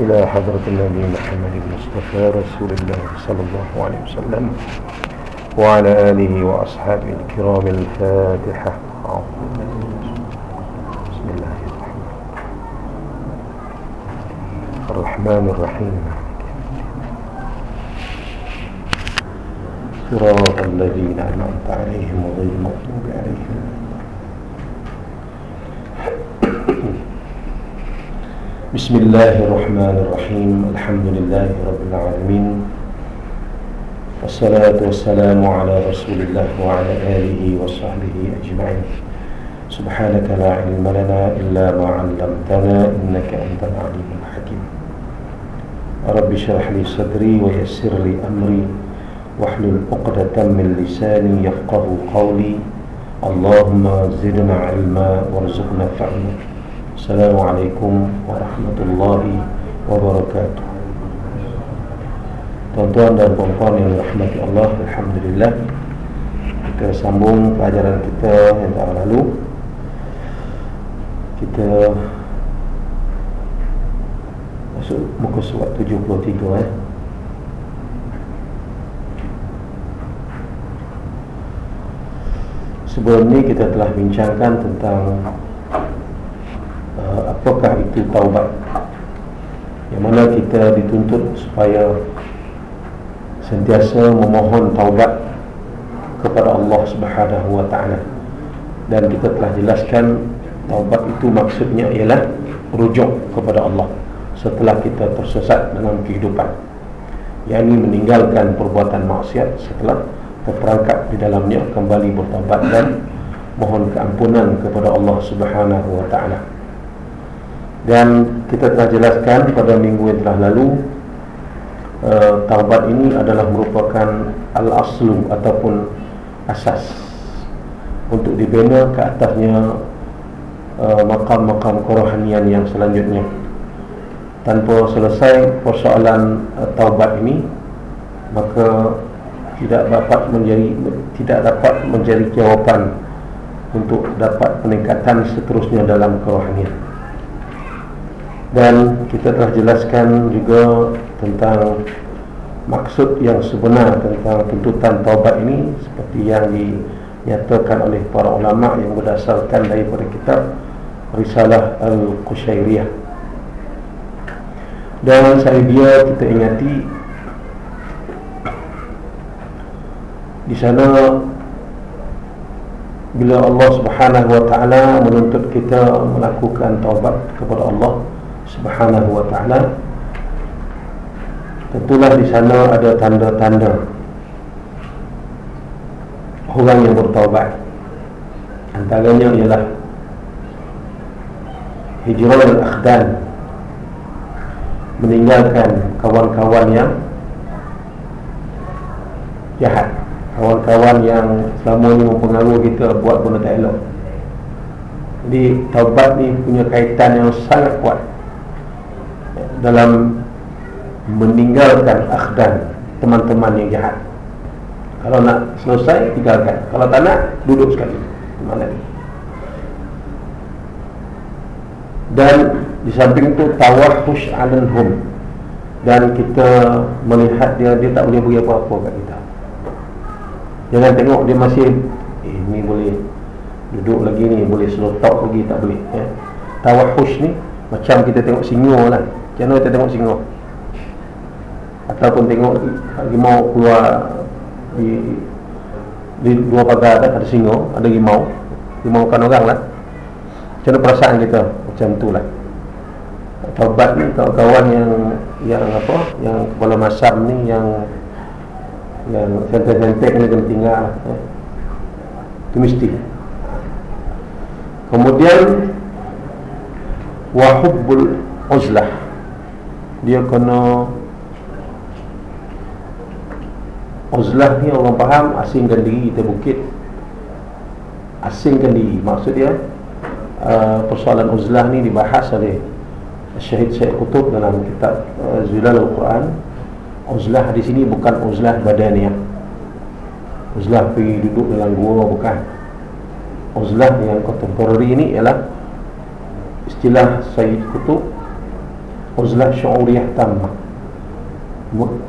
إلى حضرة النبي محمد المصطفى رسول الله صلى الله عليه وسلم وعلى آله وأصحابه الكرام الفاتحة. بسم الله الرحمن الرحمن الرحيم. صراط الذين أنعمت عليهم وغير المغضوب عليهم. بسم الله الرحمن الرحيم. الحمد لله رب العالمين. والصلاة والسلام على رسول الله وعلى آله وصحبه أجمعين. سبحانك لا علم لنا إلا ما علمتنا إنك أنت العليم الحكيم. رب اشرح لي صدري ويسر لي أمري. واحلل عقدة من لساني يفقه قولي. اللهم زدنا علما وارزقنا فهما السلام عليكم ورحمة الله وبركاته Tuan-tuan dan puan-puan yang dirahmati Allah Alhamdulillah Kita sambung pelajaran kita yang telah lalu Kita Masuk muka surat 73 eh Sebelum ni kita telah bincangkan tentang uh, Apakah itu taubat? Yang mana kita dituntut supaya Sentiasa memohon taubat Kepada Allah subhanahu wa ta'ala. Dan kita telah jelaskan Taubat itu maksudnya ialah Rujuk kepada Allah Setelah kita tersesat dalam kehidupan. Yang ini meninggalkan perbuatan maksiat Setelah terperangkap di dalamnya kembali bertobat dan mohon keampunan kepada Allah Subhanahu wa taala. Dan kita telah jelaskan pada minggu yang telah lalu uh, taubat ini adalah merupakan al-aslu ataupun asas untuk dibina ke atasnya uh, makam-makam kerohanian yang selanjutnya. Tanpa selesai persoalan uh, taubat ini maka tidak dapat menjadi tidak dapat menjadi jawapan untuk dapat peningkatan seterusnya dalam kerohanian. Dan kita telah jelaskan juga tentang maksud yang sebenar tentang tuntutan taubat ini seperti yang dinyatakan oleh para ulama yang berdasarkan daripada kitab Risalah Al-Qushairiyah. Dan saya dia kita ingati di sana bila Allah Subhanahu wa taala menuntut kita melakukan taubat kepada Allah Subhanahu wa taala. Tentulah di sana ada tanda-tanda orang yang bertaubat. Antaranya ialah hijrah al-akhdan meninggalkan kawan-kawan yang jahat. Kawan-kawan yang selama ni mempengaruhi kita buat benda tak elok. Jadi taubat ni punya kaitan yang sangat kuat dalam meninggalkan akhdan teman-teman yang jahat. Kalau nak selesai tinggalkan. Kalau tak nak duduk sekali. Mana ni dan di samping itu tawahush alanhum dan kita melihat dia dia tak boleh beri apa-apa kat kita. Jangan tengok dia masih Eh ni boleh Duduk lagi ni Boleh slow talk lagi Tak boleh. Ya. Tawahush ni Macam kita tengok singo lah Mana kita tengok singo Ataupun tengok Rimau keluar Di Di dua pagar tak ada singo Ada rimau Rimau kan orang lah. Macam mana perasaan kita? Macam tu lah. Taubat ni kawan-kawan yang Yang apa? Yang kepala masam ni Yang yang santai-santai kena kena tinggal eh. itu mesti. Kemudian wahubbul uzlah dia kena uzlah ni orang faham asingkan diri kita bukit asingkan diri. Maksud dia uh, persoalan uzlah ni dibahas oleh Syahid Syed Qutub dalam kitab uh, Zilal Al-Quran. Uzlah di sini bukan uzlah badaniah. Uzlah pergi duduk dalam gua bukan. Uzlah yang kontemporari ini ialah Istilah Sayyid Kutub uzlah syu'uriyah tamah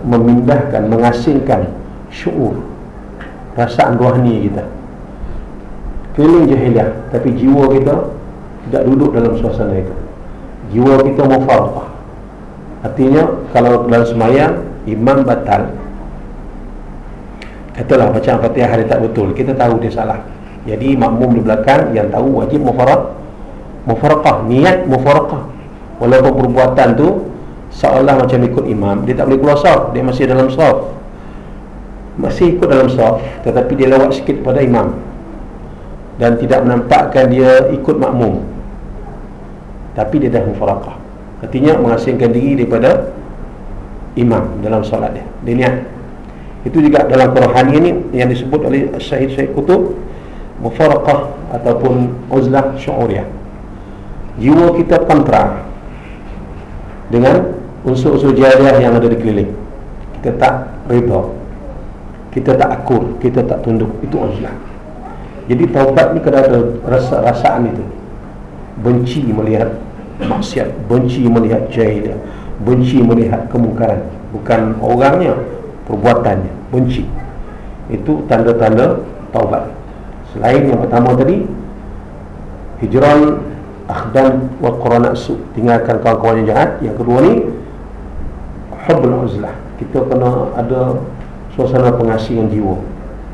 memindahkan, mengasingkan syu'ur. Perasaan rohani kita. Keliling jahiliah tapi jiwa kita tidak duduk dalam suasana itu. Jiwa kita mufarqah artinya kalau dalam semayang imam batal. Katalah macam fatihah hari tak betul. Kita tahu dia salah. Jadi makmum di belakang yang tahu wajib mufarqah mufarqah niat mufarqah walaupun perbuatan tu seolah macam ikut imam dia tak boleh keluar saf. Dia masih dalam saf. Masih ikut dalam saf tetapi dia lewat sikit pada imam. Dan tidak menampakkan dia ikut makmum. Tapi dia dah mufaraqah artinya mengasingkan diri daripada imam dalam solat dia. Dia niat. Itu juga dalam Quran ini yang disebut oleh Syahid Syahid Kutub mufaraqah ataupun uzlah syu'uriyah. Jiwa kita kontra dengan unsur-unsur jariah yang ada di keliling. Kita tak reda. Kita tak akur kita tak tunduk. Itu uzlah jadi taubat ni kena ada rasa rasaan itu. Benci melihat maksiat. Benci melihat jahiliah benci melihat kemungkaran. Bukan orangnya perbuatannya. Benci. Itu tanda-tanda taubat. Selain yang pertama tadi hijran akhdan wa qurana su tinggalkan kawan-kawan yang jahat. Yang kedua ni hubbul uzlah. Kita kena ada suasana pengasihan jiwa.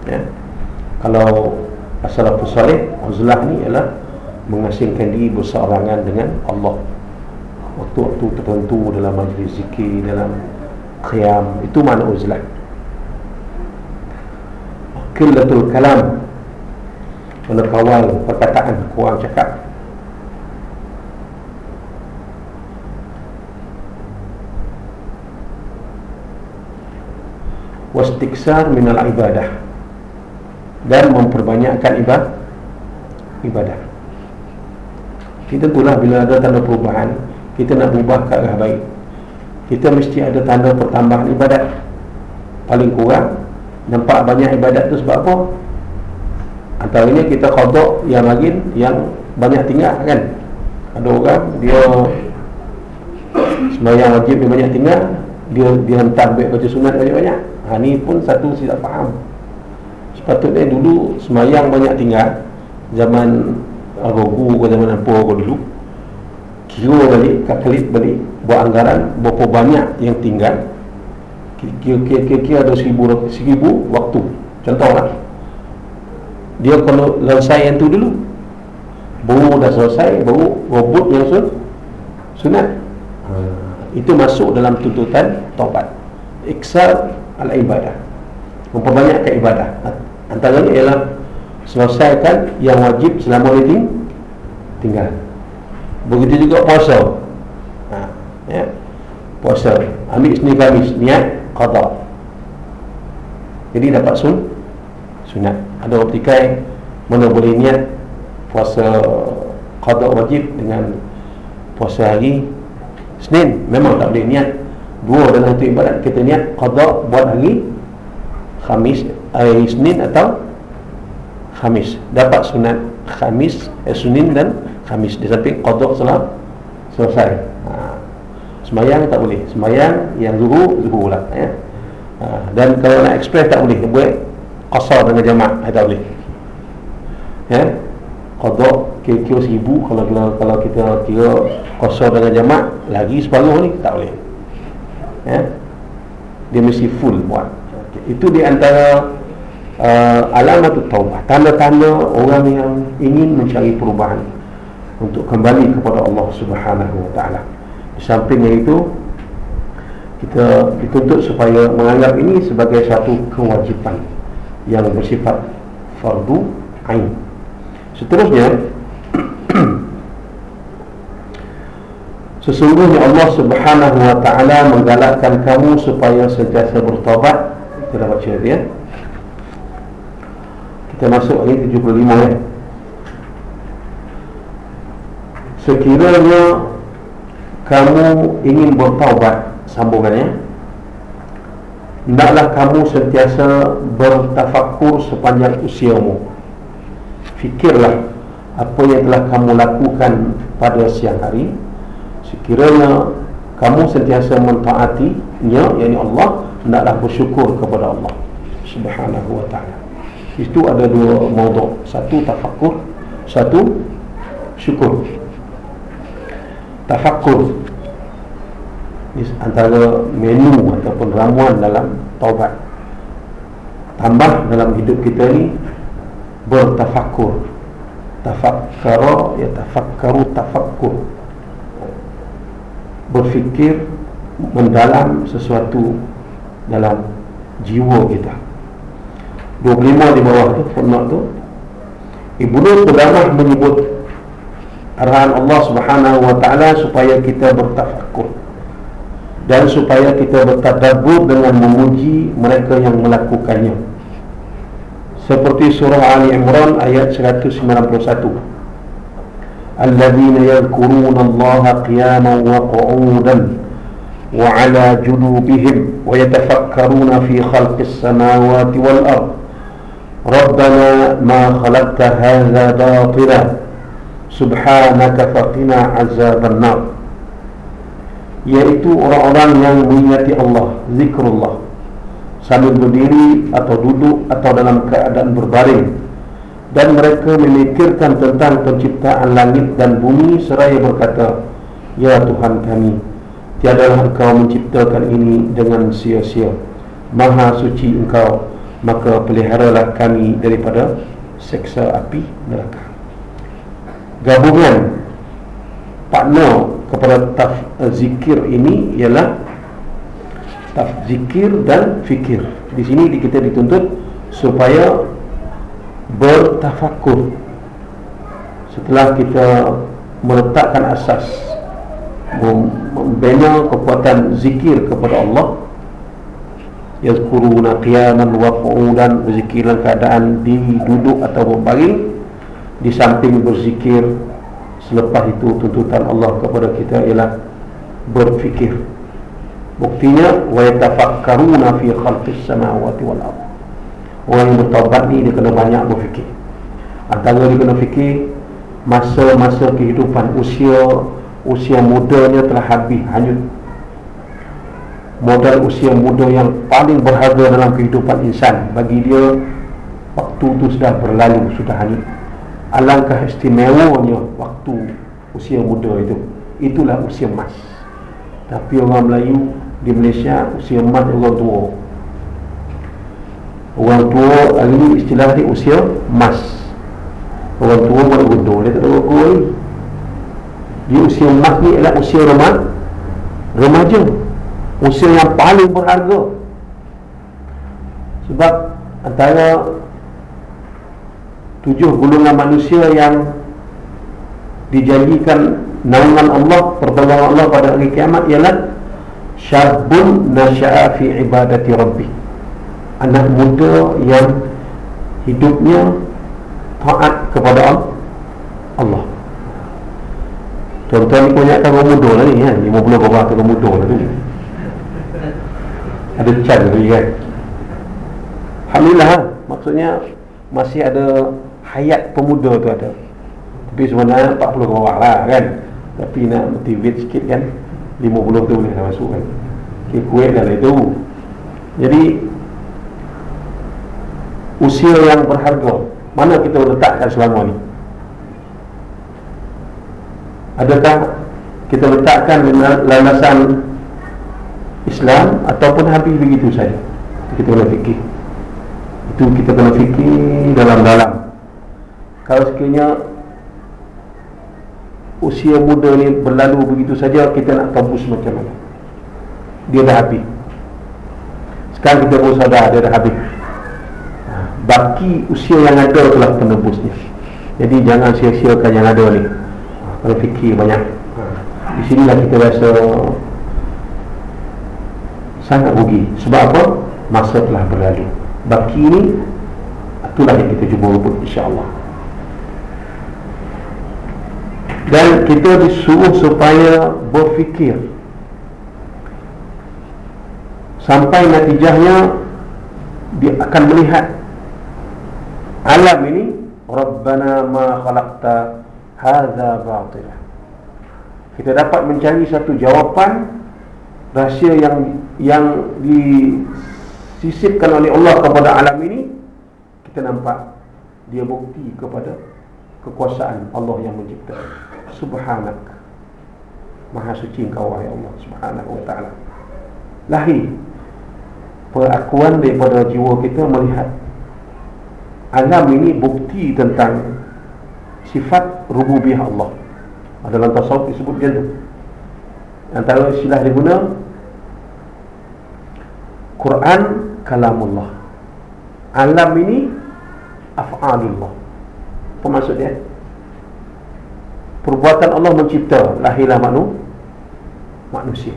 Ya. Kalau asal salih uzlah ni ialah mengasingkan diri berseorangan dengan Allah. Waktu-waktu tertentu dalam majlis zikir dalam qiyam itu mana uzlah. Killatul kalam. Menekawal perkataan kurang cakap wastiksar minal ibadah. Dan memperbanyakkan ibadah ibadah. Kita itulah bila ada tanda perubahan kita nak berubah ke arah baik. Kita mesti ada tanda pertambahan ibadat. Paling kurang nampak banyak ibadat tu sebab apa? Antaranya kita kodok yang lagi yang banyak tinggal kan? Ada orang dia sembahyang wajib dia banyak tinggal dia dia hantar baik baca sunat banyak-banyak ha, ni pun satu tidak faham. Sepatutnya dulu semayang banyak tinggal zaman Agogu ke zaman ke dulu kira balik kalkulit balik buat anggaran berapa banyak yang tinggal kira-kira ada seribu, seribu waktu. Contohlah dia kalau selesai yang tu dulu baru dah selesai baru robot yang sun, sunat. Ha, itu masuk dalam tuntutan taubat. Iksar al-ibadah. Memperbanyakkan ibadah? Antaranya ialah selesaikan yang wajib selama ini tinggal. Begitu juga puasa. Ha, ya. puasa. Ambil seni kamis niat qada jadi dapat sun sunat. Ada optikai mana boleh niat puasa qada wajib dengan puasa hari Senin. Memang tak boleh niat dua dalam satu ibadat kita niat qada buat hari Khamis hari Senin atau Khamis. Dapat sunat Khamis eh, Senin dan Khamis. Di samping qada setelah selesai. Ha. semayang tak boleh. Semayang yang zuhur zuhur pula ya. ha. dan kalau nak express tak boleh. Buat qasar dengan jamaah eh, tak boleh. Ya. Qada kira-kira seribu. Kalau, kalau, kita kira qasar dengan jamaah lagi separuh ni tak boleh ya? dia mesti full buat okay. itu di antara uh, alamat taubah tanda-tanda orang yang ingin mencari perubahan untuk kembali kepada Allah Subhanahu wa taala di sampingnya itu kita dituntut supaya menganggap ini sebagai satu kewajipan yang bersifat fardu ain seterusnya Sesungguhnya Allah subhanahu wa ta'ala menggalakkan kamu supaya sentiasa bertobat. Kita dah baca tadi ya. Kita masuk ayat 75 ya. Sekiranya kamu ingin bertaubat Sambungannya Hendaklah kamu sentiasa bertafakur sepanjang usiamu. Fikirlah apa yang telah kamu lakukan pada siang hari Sekiranya kamu sentiasa mentaatinya yakni Allah hendaklah bersyukur kepada Allah subhanahu wa taala. Itu ada dua maudhu satu tafakkur satu syukur. Tafakkur ini antara menu ataupun ramuan dalam taubat. Tambah dalam hidup kita ni bertafakkur. Tafakkara ya tafakkaru tafakkur berfikir mendalam sesuatu dalam jiwa kita. 25 di bawah tu footnote tu. Ibnu Qudamah menyebut arahan Allah Subhanahu wa taala supaya kita bertafakkur dan supaya kita bertadabbur dengan memuji mereka yang melakukannya. Seperti surah Ali Imran ayat 191 الذين يذكرون الله قياما وقعودا وعلى جنوبهم ويتفكرون في خلق السماوات والأرض. ربنا ما خلقت هذا باطلا سبحانك فقنا عذاب النار. Yaitu orang-orang yang mengingati Allah zikrullah. Sambil berdiri atau duduk atau dalam keadaan berbaring. Dan mereka memikirkan tentang penciptaan langit dan bumi seraya berkata Ya Tuhan kami tiadalah engkau menciptakan ini dengan sia-sia. Maha suci engkau maka peliharalah kami daripada seksa api neraka. Gabungan partner kepada taf zikir ini ialah taf zikir dan fikir. Di sini kita dituntut supaya bertafakur setelah kita meletakkan asas membina kekuatan zikir kepada Allah. Yazkuruna qiyaman wa qu'udan berzikir dalam keadaan diri duduk atau berbaring di samping berzikir. Selepas itu tuntutan Allah kepada kita ialah berfikir. Buktinya wa yatafakkaruna fi khalqis samawati wal ardh Orang yang bertaubat ni dia kena banyak berfikir. Antara dia kena fikir Masa-masa kehidupan usia Usia mudanya telah habis hanyut. Modal usia muda yang paling berharga dalam kehidupan insan Bagi dia Waktu tu sudah berlalu, sudah hanyut. Alangkah istimewanya waktu usia muda itu. Itulah usia emas. Tapi orang Melayu di Malaysia Usia emas orang tua Orang tua hari ni istilah ni usia emas Orang tua buat gundur Dia tak tahu aku ni Dia usia emas ni adalah usia remaja Remaja. Usia yang paling berharga. Sebab Antara Tujuh golongan manusia yang Dijanjikan Naungan Allah Pertolongan Allah pada hari kiamat Ialah Syabun nasya'a fi ibadati rabbih anak muda yang hidupnya taat kepada Allah. Tuan-tuan ni banyakkan orang muda lah ni kan? 50 berapa tu orang muda lah tu Ada can lagi kan? Alhamdulillah ha? Maksudnya Masih ada Hayat pemuda tu ada. Tapi sebenarnya 40 ke bawah lah kan? Tapi nak motivate sikit kan? 50 tu boleh masuk kan? Kuih dah lah itu. Jadi usia yang berharga. Mana kita letakkan selama ni? Adakah kita letakkan landasan Islam ataupun habis begitu saja? Kita kena fikir. Itu kita kena fikir dalam-dalam. Kalau sekiranya usia muda ni berlalu begitu saja kita nak tembus macam mana? Dia dah habis. Sekarang kita pun sadar dia dah habis baki usia yang ada telah penebusnya jadi jangan sia-siakan yang ada ni. Kalau fikir banyak. Di sinilah kita rasa sangat rugi. Sebab apa? Masa telah berlalu. Baki ni itulah yang kita cuba rebut insyaAllah. Dan kita disuruh supaya berfikir. Sampai natijahnya dia akan melihat alam ini Rabbana ma khalaqta hadza batila. Kita dapat mencari satu jawapan rahsia yang yang disisipkan oleh Allah kepada alam ini. Kita nampak dia bukti kepada kekuasaan Allah yang mencipta. Subhanak. Maha suci engkau wahai Allah subhanahu wa ta'ala. Lahir pengakuan daripada jiwa kita melihat alam ini bukti tentang sifat rububiyah Allah. Dalam tasawuf disebut macam tu. Antara istilah dia guna Quran kalamullah. Alam ini af'alullah. Apa maksud dia? Perbuatan Allah mencipta lahirlah manu manusia.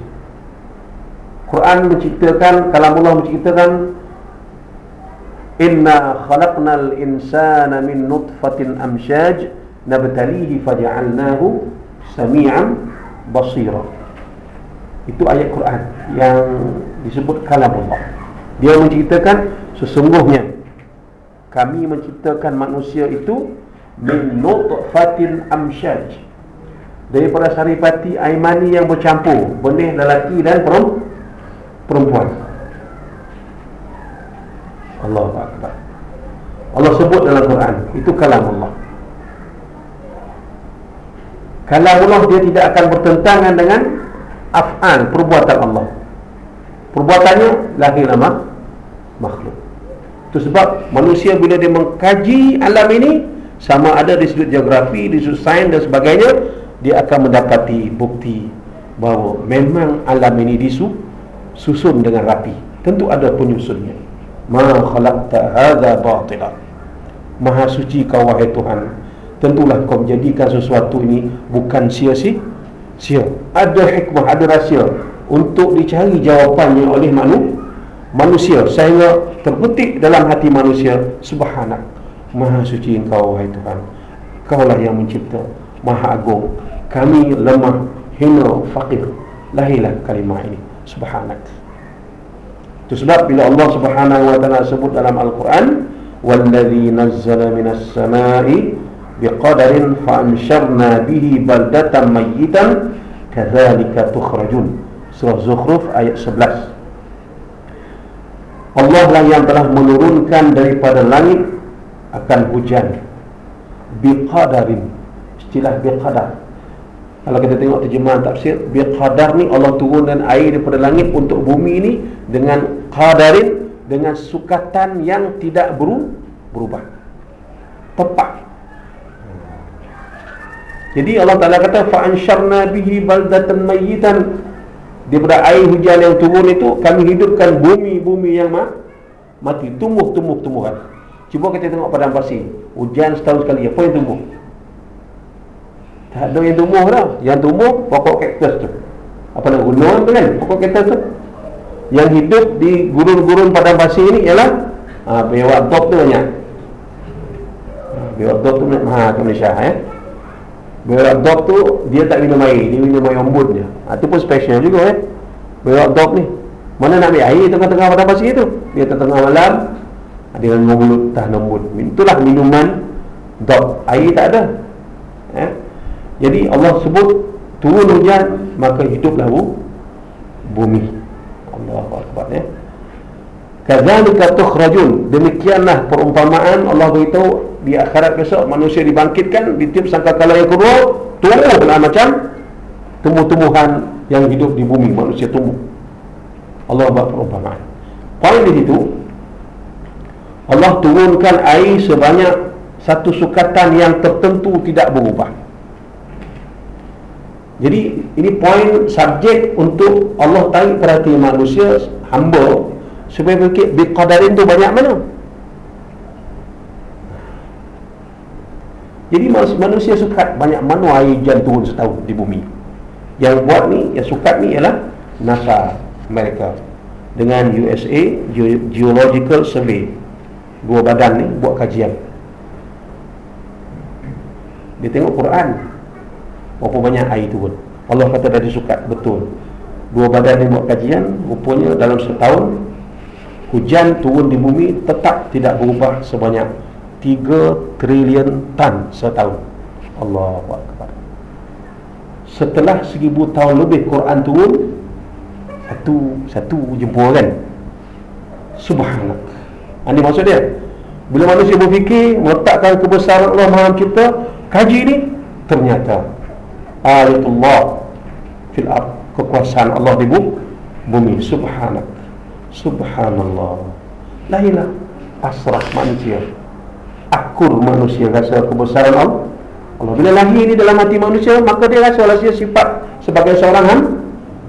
Quran menciptakan kalamullah menciptakan inna khalaqnal insana min nutfatin amshaj nabtalihi faja'alnahu sami'an basira. Itu ayat Quran yang disebut kalamullah. Dia menciptakan sesungguhnya kami menciptakan manusia itu min nutfatin amshaj daripada saripati air mani yang bercampur benih lelaki dan perempuan Allah Akbar. Allah sebut dalam Quran itu kalam Allah kalam Allah dia tidak akan bertentangan dengan af'al perbuatan Allah. Perbuatannya lahir nama makhluk. Itu sebab manusia bila dia mengkaji alam ini sama ada di sudut geografi, di sudut sains dan sebagainya dia akan mendapati bukti bahawa memang alam ini disusun dengan rapi. Tentu ada penyusunnya ma khalaqta hadza batila. Maha suci kau wahai Tuhan. Tentulah kau menjadikan sesuatu ini bukan sia-sia sia. Ada hikmah ada rahsia untuk dicari jawapannya oleh manusia manusia. Sehingga terpetik dalam hati manusia subhanak maha suci engkau wahai Tuhan. Kaulah yang mencipta maha agung. Kami lemah hina faqir. Lahirlah kalimah ini. Subhanak itu sebab bila Allah subhanahu wa ta'ala sebut dalam Al-Quran wallazi nazzala minas samai biqadarin fa'ansharna bihi baldatan mayyitan kadzalika tukhrajun. Surah Zukhruf ayat 11 Allah lah yang telah menurunkan daripada langit akan hujan. Biqadarin istilah biqadar kalau kita tengok terjemahan tafsir biqadar ni Allah turunkan air daripada langit untuk bumi ini dengan qadarin dengan sukatan yang tidak berubah. Tepat. Jadi Allah Taala kata fa ansharna bihi baldatan mayyitan. Daripada air hujan yang turun itu kami hidupkan bumi-bumi yang ma mati. Tumbuh-tumbuh tumbuhan cuba kita tengok padang pasir hujan setahun sekali apa yang tumbuh tak ada yang tumbuh dah yang tumbuh pokok kaktus tu apa nama gunung tu kan pokok kaktus tu yang hidup di gurun-gurun padang pasir ni ialah ha, bewak dok tu banyak ha, bewak dok tu ha, ke Malaysia eh Berak dog tu dia tak minum air, dia minum air ombud je. Ha, tu pun special juga eh. Berak dog ni. Mana nak ambil air tengah-tengah padang pasir tu? Dia tengah malam dengan mulut tahan ombud. Itulah minuman dog. Air tak ada. Eh? Jadi Allah sebut turun hujan maka hiduplah bu, bumi. Allahu akbar ya. Kadzalika tukhrajun. Demikianlah perumpamaan Allah beritahu di akhirat besok manusia dibangkitkan di tim sangkakala yang kedua tumbuhlah macam tumbuh-tumbuhan yang hidup di bumi manusia tumbuh Allah buat perumpamaan poin di situ Allah turunkan air sebanyak satu sukatan yang tertentu tidak berubah jadi ini poin subjek untuk Allah tarik perhatian manusia hamba supaya berfikir biqadarin tu banyak mana Jadi manusia suka banyak mana air hujan turun setahun di bumi. Yang buat ni, yang suka ni ialah NASA Amerika dengan USA Geological Survey. Dua badan ni buat kajian. Dia tengok Quran. Berapa banyak air turun. Allah kata dah suka betul. Dua badan ni buat kajian, rupanya dalam setahun hujan turun di bumi tetap tidak berubah sebanyak 3 trilion tan setahun. Allahu Akbar. Setelah seribu tahun lebih Quran turun satu satu jemput kan? Subhanak ini maksud dia? Bila manusia berfikir meletakkan kebesaran Allah Maha kita kaji ni ternyata ayatullah fil ard kekuasaan Allah di bumi. Subhanak. Subhanallah. Lahilah. Pasrah manusia. Akur manusia. Rasa kebesaran Allah. Allah bila lahir ni dalam hati manusia maka dia rasa lah sifat sebagai seorang ham,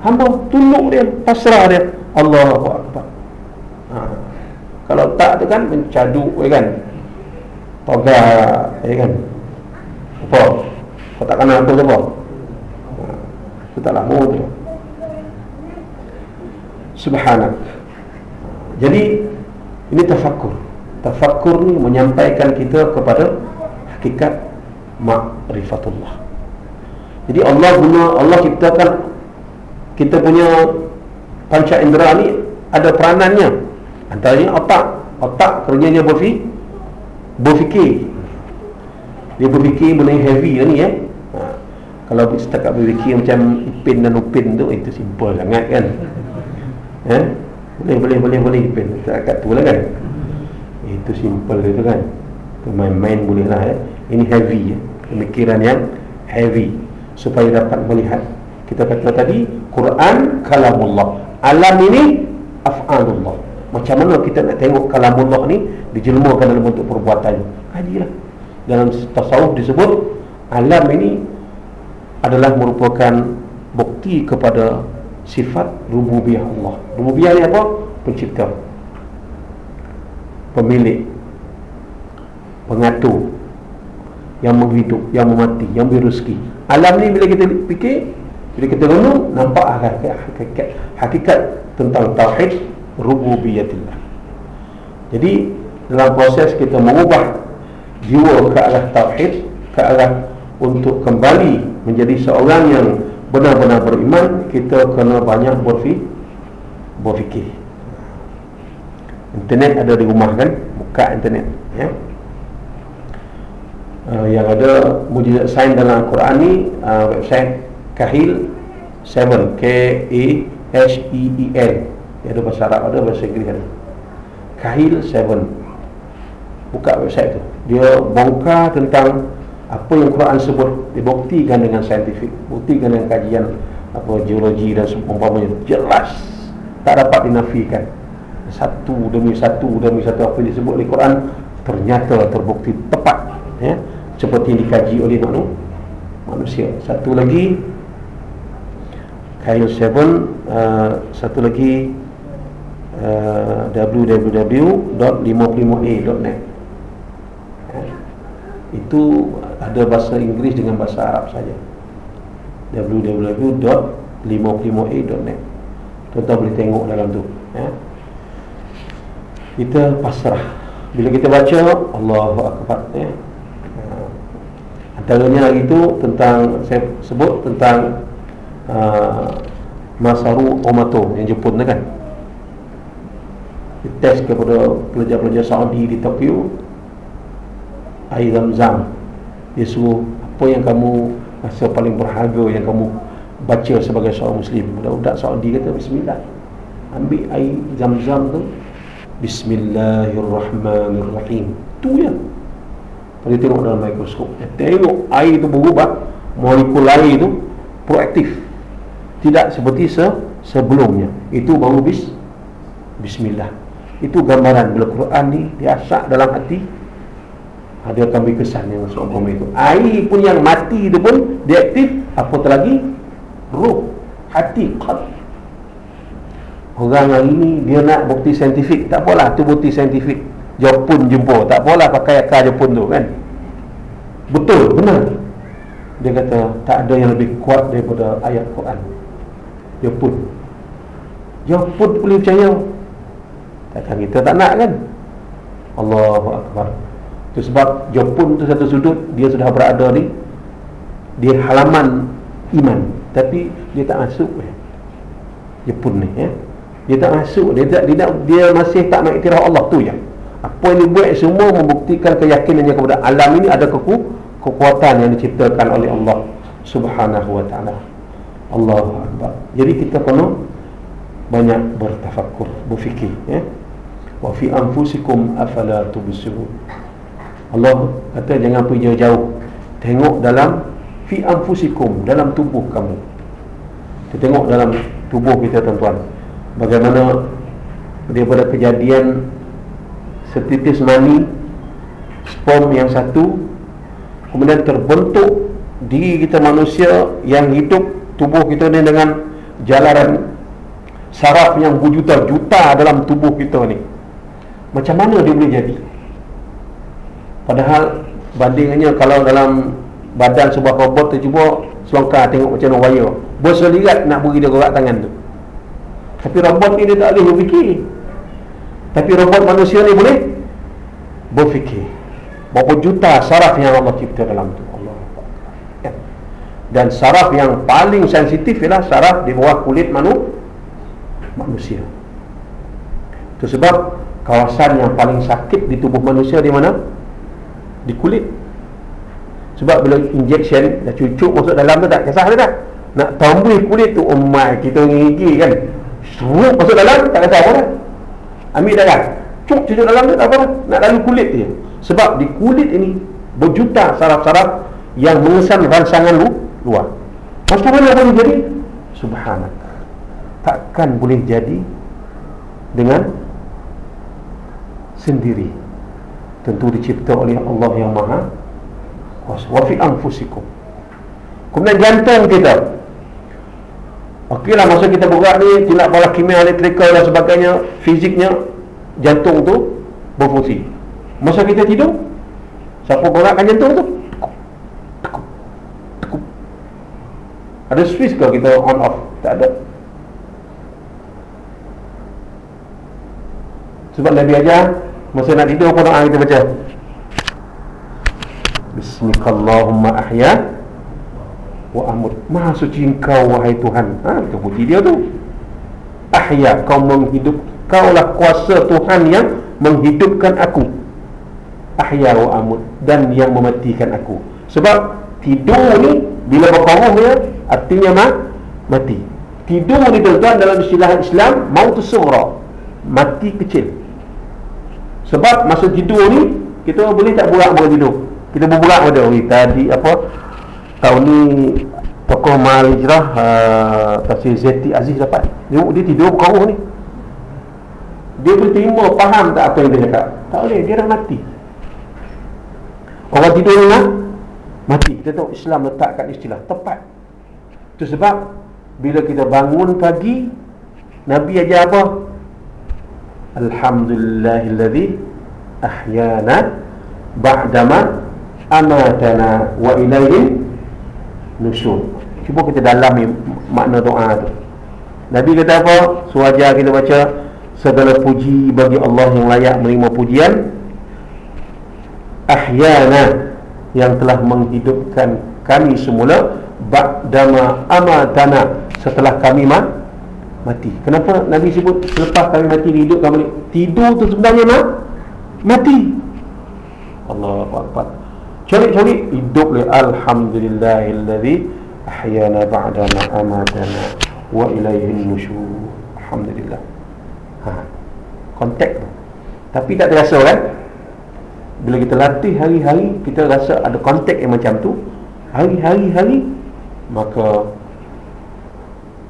hamba. Tunduk dia. Pasrah dia. Allahu akbar. Ha. kalau tak tu kan mencaduk ya kan? Toga ya kan? Apa? Kau tak kenal apa ha. Lama tu subhanak. Jadi ini tafakkur. Tafakkur ni menyampaikan kita kepada hakikat ma'rifatullah jadi Allah guna Allah ciptakan kita punya panca indera ni ada peranannya. Antaranya otak. Otak kerjanya berfikir berfikir. Dia berfikir mengenai heavy ni ya ha. Kalau setakat berfikir macam ipin dan upin tu itu simple sangat kan? Eh? boleh boleh boleh boleh ipin. Setakat tu lah kan? Itu simple itu kan? Main-main boleh lah eh? ini heavy ya pemikiran yang heavy. Supaya dapat melihat. Kita kata tadi Quran kalamullah. Alam ini af'alullah. Macam mana kita nak tengok kalamullah ni dijelmakan dalam bentuk perbuatan? Kajilah. Dalam tasawuf disebut alam ini adalah merupakan bukti kepada sifat rububiyah Allah rububiyah ni apa? pencipta pemilik pengatur yang menghidup, yang memati, yang beri rezeki. Alam ni bila kita fikir, bila kita renung, nampak hakikat, hakikat, hakikat tentang tauhid rububiyatillah. Jadi dalam proses kita mengubah jiwa ke arah tauhid, ke arah untuk kembali menjadi seorang yang benar-benar beriman, kita kena banyak berfikir. berfikir. Internet ada di rumah kan? Buka internet, ya uh, yang ada mujizat sains dalam Al-Quran ni uh, website Kahil 7 K A H E E L dia ada bahasa Arab ada bahasa Inggeris ada Kahil 7 buka website tu dia bongkar tentang apa yang Quran sebut dibuktikan dengan saintifik buktikan dengan kajian apa geologi dan seumpamanya jelas tak dapat dinafikan. Satu demi satu demi satu apa yang disebut di Quran ternyata terbukti tepat ya. Seperti yang dikaji oleh manu, manusia. Satu lagi Kyle 7 uh, satu lagi uh, www.55a.net uh, itu ada bahasa Inggeris dengan bahasa Arab saja www.55a.net tuan-tuan boleh tengok dalam tu uh. kita pasrah bila kita baca Allahu Akbar ya. Antaranya lagi itu tentang saya sebut tentang uh, Masaru Omato yang Jepun kan. Dites kepada pelajar-pelajar Saudi di Tokyo air zam-zam. Dia suruh apa yang kamu rasa paling berharga yang kamu baca sebagai seorang muslim. Budak-budak Saudi kata bismillah. Ambil air zam-zam tu Bismillahirrahmanirrahim. Tu ya. Dia tengok dalam mikroskop Dia tengok air itu berubah Molekul air itu proaktif Tidak seperti se sebelumnya Itu baru bis Bismillah Itu gambaran bila Quran ni Diasak dalam hati Ada akan beri kesan yang seumpama itu. Air pun yang mati itu pun Dia aktif Apatah lagi? Ruh Hati Qad Orang hari ni Dia nak bukti saintifik Tak apalah. Itu bukti saintifik. Jepun jumpa Tak apalah pakai akar Jepun tu kan? Betul, benar. Dia kata tak ada yang lebih kuat daripada ayat Quran. Jepun Jepun boleh percaya? Takkan kita tak nak kan? Allahu Akbar Itu sebab Jepun tu satu sudut Dia sudah berada di Di halaman iman Tapi dia tak masuk eh. Jepun ni ya. Dia tak masuk dia, tak, dia, dia masih tak mengiktiraf Allah tu ya. Apa yang dibuat semua membuktikan keyakinannya kepada alam ini ada keku, kekuatan yang diciptakan oleh Allah Subhanahu wa taala. Allahu akbar. Jadi kita perlu banyak bertafakur, berfikir ya. Wa fi anfusikum afala tubsirun. Allah kata jangan pergi jauh-jauh. Tengok dalam fi anfusikum dalam tubuh kamu. Kita tengok dalam tubuh kita tuan-tuan. Bagaimana daripada kejadian setitis mani sperm yang satu kemudian terbentuk diri kita manusia yang hidup tubuh kita ni dengan jalanan saraf yang berjuta-juta dalam tubuh kita ni macam mana dia boleh jadi padahal bandingannya kalau dalam badan sebuah robot tu cuba selongkar tengok macam mana wire. Berselirat nak beri dia gerak tangan tu. Tapi robot ni dia tak boleh berfikir. Tapi robot manusia ni boleh berfikir. Berapa juta saraf yang Allah cipta dalam tu. Allah. Ya. dan saraf yang paling sensitif ialah saraf di bawah kulit manu manusia. Itu sebab kawasan yang paling sakit di tubuh manusia di mana di kulit. Sebab bila injection dah cucuk masuk dalam tu tak kisah dah nak tambah kulit tu oh my kita ngigi kan. Seruk masuk dalam tak kisah apa dah. Ambil darah cuk cucuk dalam tu tak apa dah. Nak lalu kulit dia. Sebab di kulit ini berjuta saraf-saraf yang mengesan rangsangan lu luar. Macam mana boleh jadi? Subhanallah. Takkan boleh jadi dengan sendiri tentu dicipta oleh Allah yang maha kuasa. Wa fi anfusikum. Kemudian jantung kita. Okeylah masa kita bergerak ni Tidak bola kimia elektrikal dan sebagainya Fiziknya Jantung tu Berfungsi. Masa kita tidur Siapa gerakkan jantung tu? Ada switch ke kita on off? Tak ada. Sebab Nabi ajar Masa nak tidur apa doa kita baca. Bismillahirrahmanirrahim ahya. Wa amut. Maha suci engkau wahai Tuhan. Ha, Kita puji dia tu. Ahya kau menghidup. Kaulah kuasa Tuhan yang Menghidupkan aku. Ahya wa amut. Dan yang mematikan aku. Sebab tidur ni Bila berkongong dia Artinya mah, mati. Tidur ni tuan dalam istilah Islam Maut sughra. Mati kecil sebab masa tidur ni Kita boleh tak burak masa tidur? Kita berburak pada hari tadi apa Tahun ni Tokoh Mahal Hijrah uh, Tafsir Zeti Aziz dapat. Dia, dia tidur berkauh ni. Dia boleh terima Faham tak apa yang dia cakap? Tak boleh Dia dah mati. Orang tidur ni lah Mati. Kita tahu Islam letakkan istilah Tepat. Itu sebab Bila kita bangun pagi Nabi ajar apa Alhamdulillahilladzi ahyana ba'dama amatana wa ilaihi nusyur. Cuba kita dalami makna doa tu. Nabi kata apa? Suajar kita baca segala puji bagi Allah yang layak menerima pujian. Ahyana yang telah menghidupkan kami semula ba'dama amatana setelah kami mati mati. Kenapa Nabi sebut selepas kami mati hidup kami tidur tu sebenarnya mah mati. Allah Akbar. Cari-cari hidup le alhamdulillahillazi ahyana ba'da ma amatana wa ilaihi nusyur. Alhamdulillah. Ha. Kontak tu. Tapi tak terasa kan? Bila kita latih hari-hari kita rasa ada kontak yang macam tu, hari-hari hari maka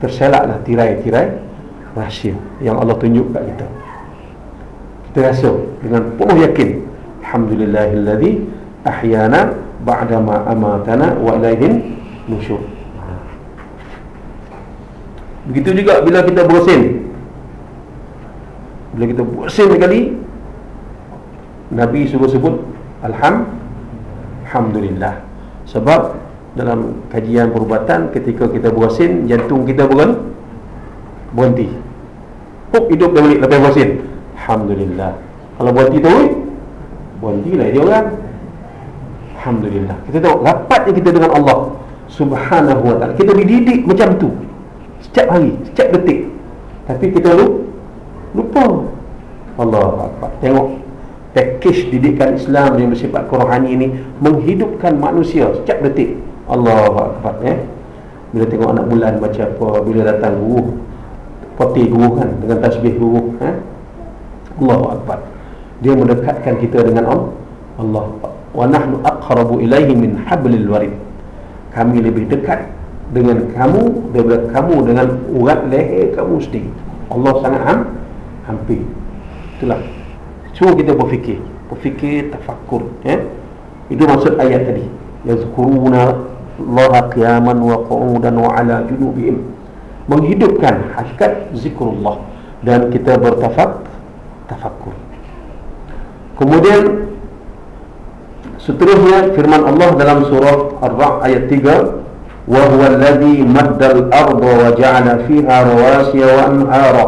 terselaklah tirai-tirai rahsia yang Allah tunjuk kat kita. Kita rasa dengan penuh yakin alhamdulillahilladzi ahyana ba'da ma amatana wa ilaihin nusyur. Begitu juga bila kita bersin. Bila kita bersin sekali Nabi suruh sebut alham alhamdulillah. Sebab dalam kajian perubatan ketika kita bersin jantung kita berhenti berhenti. Puk hidup dah balik lepas bersin. Alhamdulillah. Kalau berhenti tu berhenti lah dia orang. Alhamdulillah. Kita tahu rapatnya kita dengan Allah subhanahu wa ta'ala. Kita dididik macam tu. Setiap hari, setiap detik. Tapi kita lupa. Allah Akbar. Tengok package didikan Islam yang bersifat kerohani ini menghidupkan manusia setiap detik Allah Akbar ya. Bila tengok anak bulan baca apa Bila datang uh, Koti guru kan Dengan tasbih guru ha? Allahu Akbar. Dia mendekatkan kita dengan Allah. Allah Wa nahnu aqrabu ilaihi min hablil warid. Kami lebih dekat dengan kamu daripada kamu dengan urat leher kamu sendiri. Allah sangat ham, hampir. Itulah. Cuba kita berfikir. Berfikir tafakkur ya? itu maksud ayat tadi. Yazkuruna Allah qiyaman wa qu'udan wa ala junubihim. Menghidupkan hakikat zikrullah dan kita bertafak tafakkur. Kemudian seterusnya firman Allah dalam surah Ar-Ra' ayat 3 wa huwa alladhi maddal arda wa ja'ala fiha rawasiya wa anhara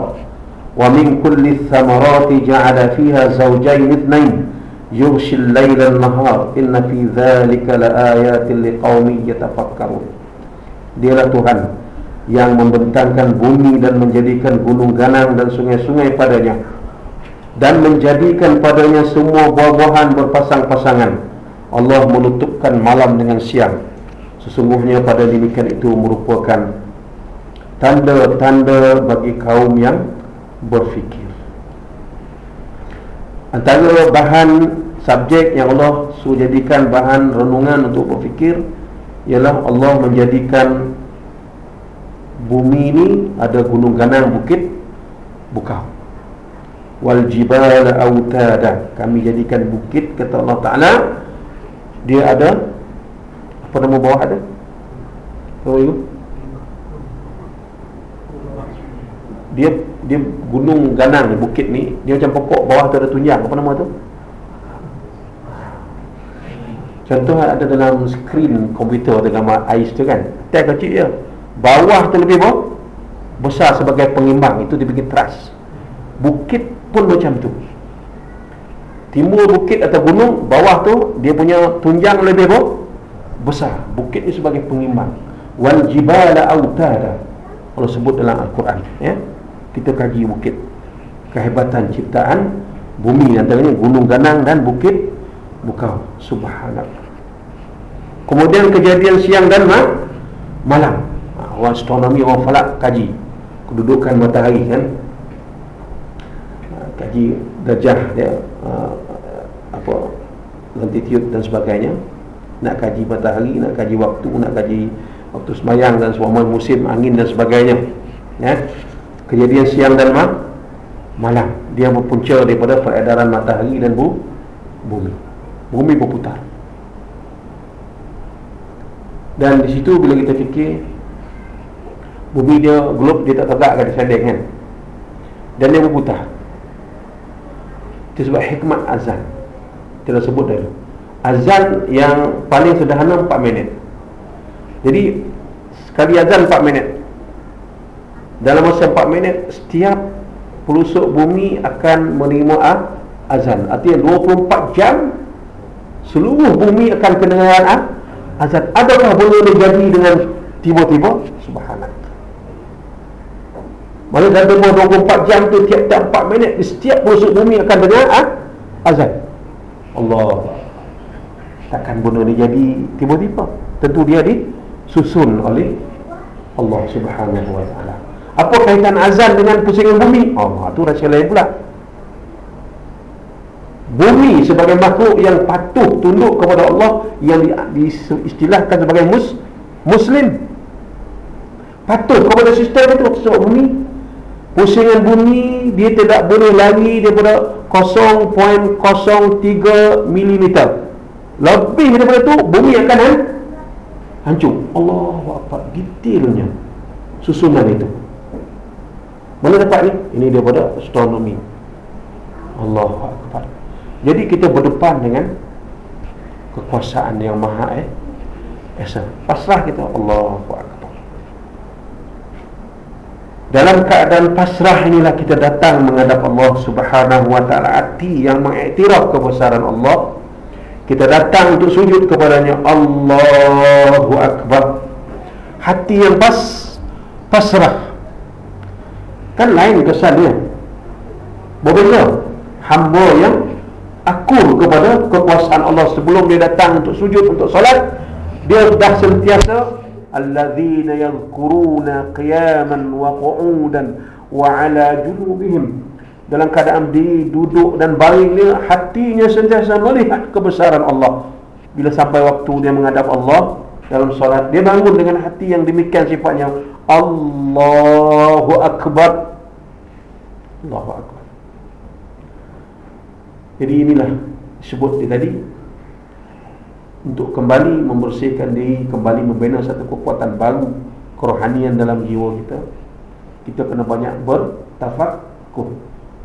wa min kulli thamarati ja'ala fiha zawjain ithnain يغشي الليل النهار إن في ذلك لآيات لقوم يتفكرون Dialah Tuhan yang membentangkan bumi dan menjadikan gunung ganang dan sungai-sungai padanya dan menjadikan padanya semua buah-buahan berpasang-pasangan. Allah menutupkan malam dengan siang Sesungguhnya pada demikian itu merupakan tanda-tanda bagi kaum yang berfikir. Antara bahan subjek yang Allah suruh jadikan bahan renungan untuk berfikir ialah Allah menjadikan bumi ini ada gunung ganang bukit bukau wal jibala autada kami jadikan bukit kata Allah Taala dia ada apa nama bawah ada? Tahu itu? Dia dia gunung ganang bukit ni, dia macam pokok bawah tu ada tunjang. Apa nama tu? Contoh ada dalam skrin komputer gambar ais tu kan. Tek kecil je. Bawah tu lebih bawah besar sebagai pengimbang itu dibikin teras. Bukit pun macam tu. Timur bukit atau gunung, bawah tu dia punya tunjang lebih bawah besar bukit ni sebagai pengimbang wal jibala autada Allah sebut dalam al-Quran ya kita kaji bukit kehebatan ciptaan bumi antaranya gunung ganang dan bukit bukau subhanallah. Kemudian kejadian siang dan ma malam. Ha, orang astronomi orang falak kaji. Kedudukan matahari kan? Ha, kaji darjah dia uh, apa longitude dan sebagainya. Nak kaji matahari, nak kaji waktu, nak kaji waktu semayang dan semua musim angin dan sebagainya. Ya. Kejadian siang dan ma malam. Dia berpunca daripada peredaran matahari dan bu bumi. Bumi berputar. Dan di situ bila kita fikir bumi dia globe dia tak tegak kan dia kan. Dan dia berputar. Itu sebab hikmat azan. Kita sebut dahulu azan yang paling sederhana 4 minit jadi sekali azan 4 minit dalam masa 4 minit setiap pelusuk bumi akan menerima azan artinya 24 jam seluruh bumi akan kedengaran azan adakah boleh terjadi dengan tiba-tiba? Subhanallah. Mana dalam 24 jam tu tiap-tiap 4 minit setiap pelusuk bumi akan dengar azan Allah. Takkan benda ni jadi tiba-tiba. Tentu dia disusun oleh Allah Subhanahu wa taala. Apa kaitan azan dengan pusingan bumi? Oh itu rahsia lain pula bumi sebagai makhluk yang patuh tunduk kepada Allah yang diistilahkan sebagai mus muslim. Patuh kepada sistem itu sebab bumi pusingan bumi dia tidak boleh lari daripada 0.03 mm lebih daripada itu Bumi akan han hancur. Allah apa detailnya Susunan itu. Mana dapat ni? Ini daripada astronomi. Allah Akbar Jadi kita berdepan dengan Kekuasaan yang maha eh Esa. Pasrah kita. Allah Akbar. Dalam keadaan pasrah inilah kita datang menghadap Allah Subhanahu wa taala. Hati yang mengiktiraf kebesaran Allah. Kita datang untuk sujud kepadanya. Allahu Akbar. Hati yang pas Pasrah. Kan lain kesannya. Berbeza Hamba yang Akur kepada kekuasaan Allah Sebelum dia datang untuk sujud Untuk solat Dia dah sentiasa Alladzina yadhkuruna qiyaman wa qu'udan wa ala junubihim. Dalam keadaan duduk dan baring dia hatinya sentiasa melihat kebesaran Allah. Bila sampai waktu dia menghadap Allah dalam solat dia bangun dengan hati yang demikian sifatnya Allahu akbar. Allahu akbar jadi inilah disebut dia tadi untuk kembali membersihkan diri, kembali membina satu kekuatan baru kerohanian dalam jiwa kita. Kita kena banyak bertafakkur,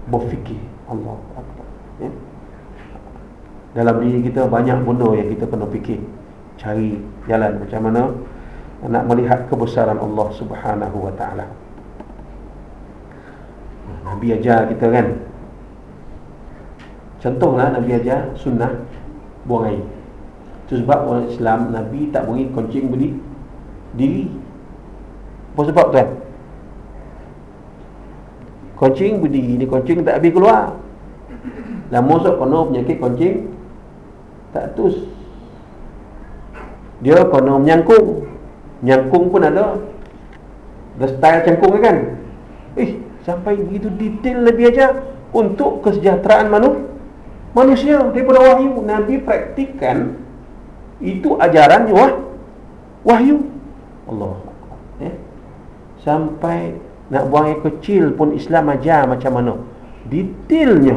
berfikir. Allah Akbar. Ya? Dalam diri kita banyak benda yang kita kena fikir. Cari jalan macam mana nak melihat kebesaran Allah Subhanahu wa taala. Nabi ajar kita kan. Contohlah Nabi ajar sunnah buang air. Itu sebab orang Islam Nabi tak beri kencing berdiri diri. Apa sebab tuan? Kencing berdiri ni kencing tak habis keluar. Dah masuk kena penyakit kencing tak tus. Dia kena menyangkung. Menyangkung pun ada. The style cangkung kan? Eh, sampai begitu detail lebih aja untuk kesejahteraan manusia. Manusia daripada wahyu Nabi praktikkan itu ajaran wah, wahyu. Allah. Eh? Sampai nak buang air kecil pun Islam ajar macam mana. Detailnya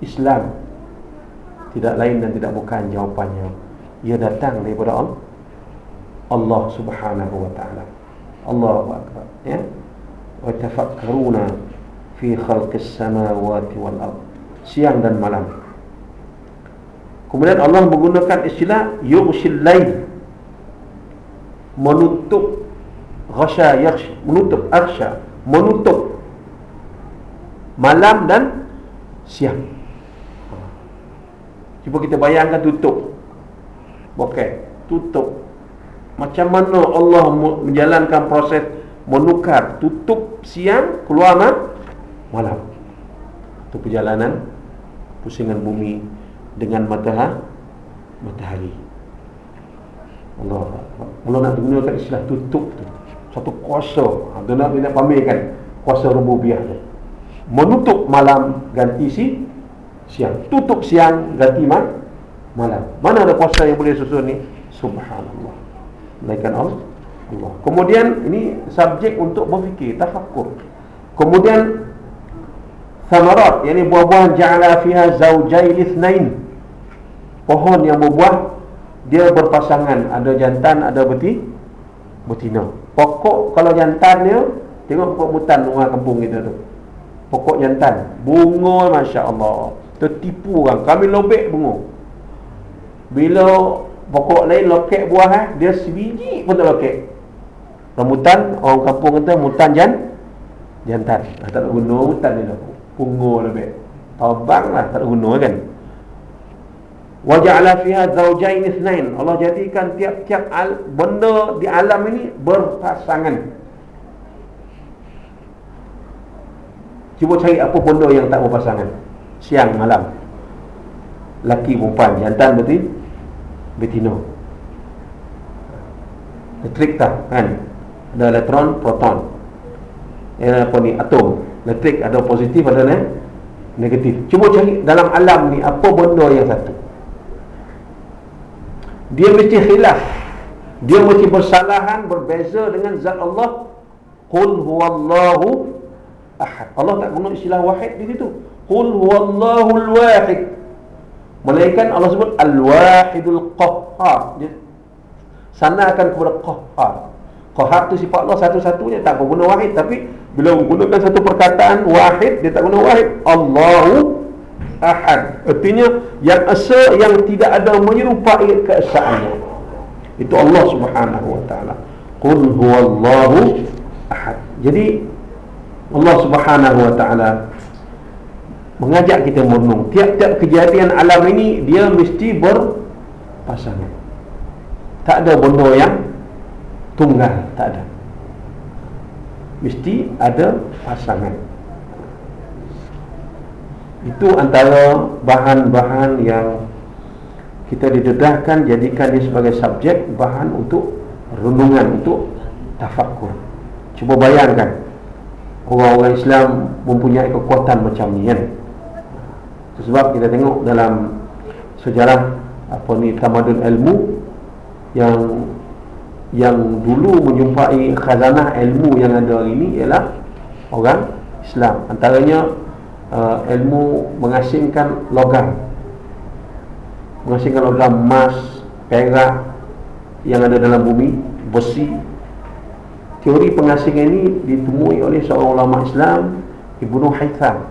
Islam. Tidak lain dan tidak bukan jawapannya. Ia datang daripada Allah. Allah subhanahu wa ta'ala. Allahu akbar. Ya? Wa tafakkaruna Fi khalqis samawati wal ard. Siang dan malam Kemudian Allah menggunakan istilah yughshil lail menutup ghasya yaghsh menutup arsya menutup malam dan siang. Cuba kita bayangkan tutup. Okey, tutup. Macam mana Allah menjalankan proses menukar tutup siang keluar malam. Itu perjalanan pusingan bumi dengan matahari. Matahari. Allah Mula nak gunakan istilah tutup tu. Satu kuasa. Ha, Dia nak, dia nak pamerkan. Kuasa rububiah tu. Menutup malam ganti si Siang. Tutup siang ganti ma malam. Mana ada kuasa yang boleh susun ni? Subhanallah. Melainkan Allah Allah. Kemudian ini subjek untuk berfikir Tafakkur. Kemudian Samarat Yang ini buah-buahan Ja'ala fiha zawjai lithnain pohon yang berbuah dia berpasangan. Ada jantan ada beti betina. Pokok kalau jantan dia tengok pokok mutan orang kampung kita tu. Pokok jantan. Bunga masya-Allah. Tertipu orang. Kami lobek bunga. Bila pokok lain loket buah eh, dia sebiji pun tak loket. Rambutan orang kampung kata mutan jan jantan. Tak ada guna mutan ni bunga lebih. Tabang lah tak guna kan. Wa ja'ala fiha zawjayn ithnain Allah jadikan tiap-tiap benda di alam ini berpasangan. Cuba cari apa benda yang tak berpasangan. Siang malam. Laki perempuan. Jantan berarti? Betina. Elektrik tak kan? Ada elektron proton. Yang apa ni? Atom elektrik ada positif ada negatif. Cuba cari dalam alam ni apa benda yang satu. Dia mesti khilaf. Dia mesti bersalahan berbeza dengan zat Allah. Qul huwallahu ahad. Allah tak guna istilah wahid di situ. Qul huwallahu alwahid melainkan Allah sebut alwahidul qahhar. Dia sanakan kepada qahhar qahhar tu sifat Allah satu-satunya tak guna wahid. Tapi bila menggunakan satu perkataan wahid dia tak guna wahid. Allahu ahad. Artinya yang esa yang tidak ada menyerupai keesaannya itu Allah Subhanahu wa taala. Qul huwallahu ahad. Jadi Allah Subhanahu wa taala mengajak kita merenung. Tiap-tiap kejadian alam ini dia mesti berpasangan. Tak ada benda yang tunggal tak ada. Mesti ada pasangan. Itu antara bahan-bahan yang kita didedahkan jadikan dia sebagai subjek bahan untuk renungan untuk tafakkur. Cuba bayangkan orang-orang Islam mempunyai kekuatan macam ni kan? Sebab kita tengok dalam sejarah apa ni tamadun ilmu yang yang dulu menjumpai khazanah ilmu yang ada hari ini ialah orang Islam. Antaranya uh, ilmu mengasingkan logam. Mengasingkan logam emas perak yang ada dalam bumi besi. Teori pengasingan ini ditemui oleh seorang ulama Islam Ibnu Haytham.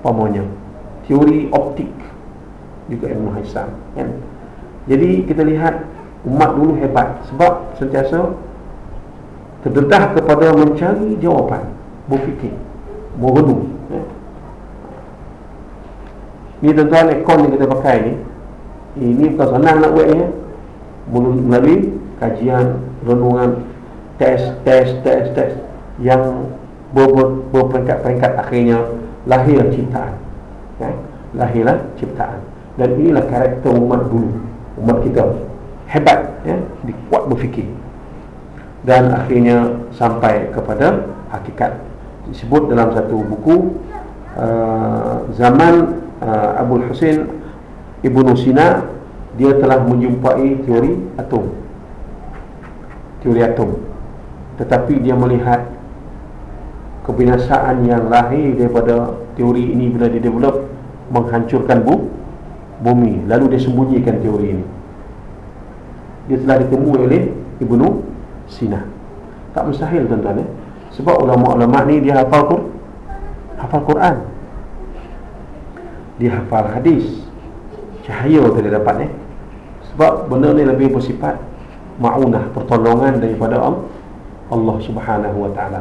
Pamanya teori optik juga Ibnu Haytham kan? Jadi kita lihat umat dulu hebat. Sebab sentiasa terdedah kepada mencari jawapan. Berfikir. Merenung ya. ni tuan-tuan ekon yang kita pakai ni. Ini bukan senang nak buat ya. melalui kajian renungan test test test test yang berperingkat-peringkat akhirnya lahir ciptaan. Ya. lahirlah ciptaan. Dan inilah karakter umat dulu. Umat kita hebat ya, dikuat berfikir. Dan akhirnya sampai kepada hakikat. Disebut dalam satu buku uh, zaman uh, Abu Husin Ibnu Sina dia telah menjumpai teori atom. Teori atom. Tetapi dia melihat kebinasaan yang lahir daripada teori ini bila dia develop menghancurkan bu, bumi. Lalu dia sembunyikan teori ini dia telah ditemui oleh Ibnu Sina. Tak mustahil tuan-tuan eh? Sebab ulama-ulama ni dia hafal Quran. Hafal Quran. Dia hafal hadis. Cahaya tu dia dapat eh? Sebab benda ni lebih bersifat ma'unah, pertolongan daripada Allah Subhanahu wa taala.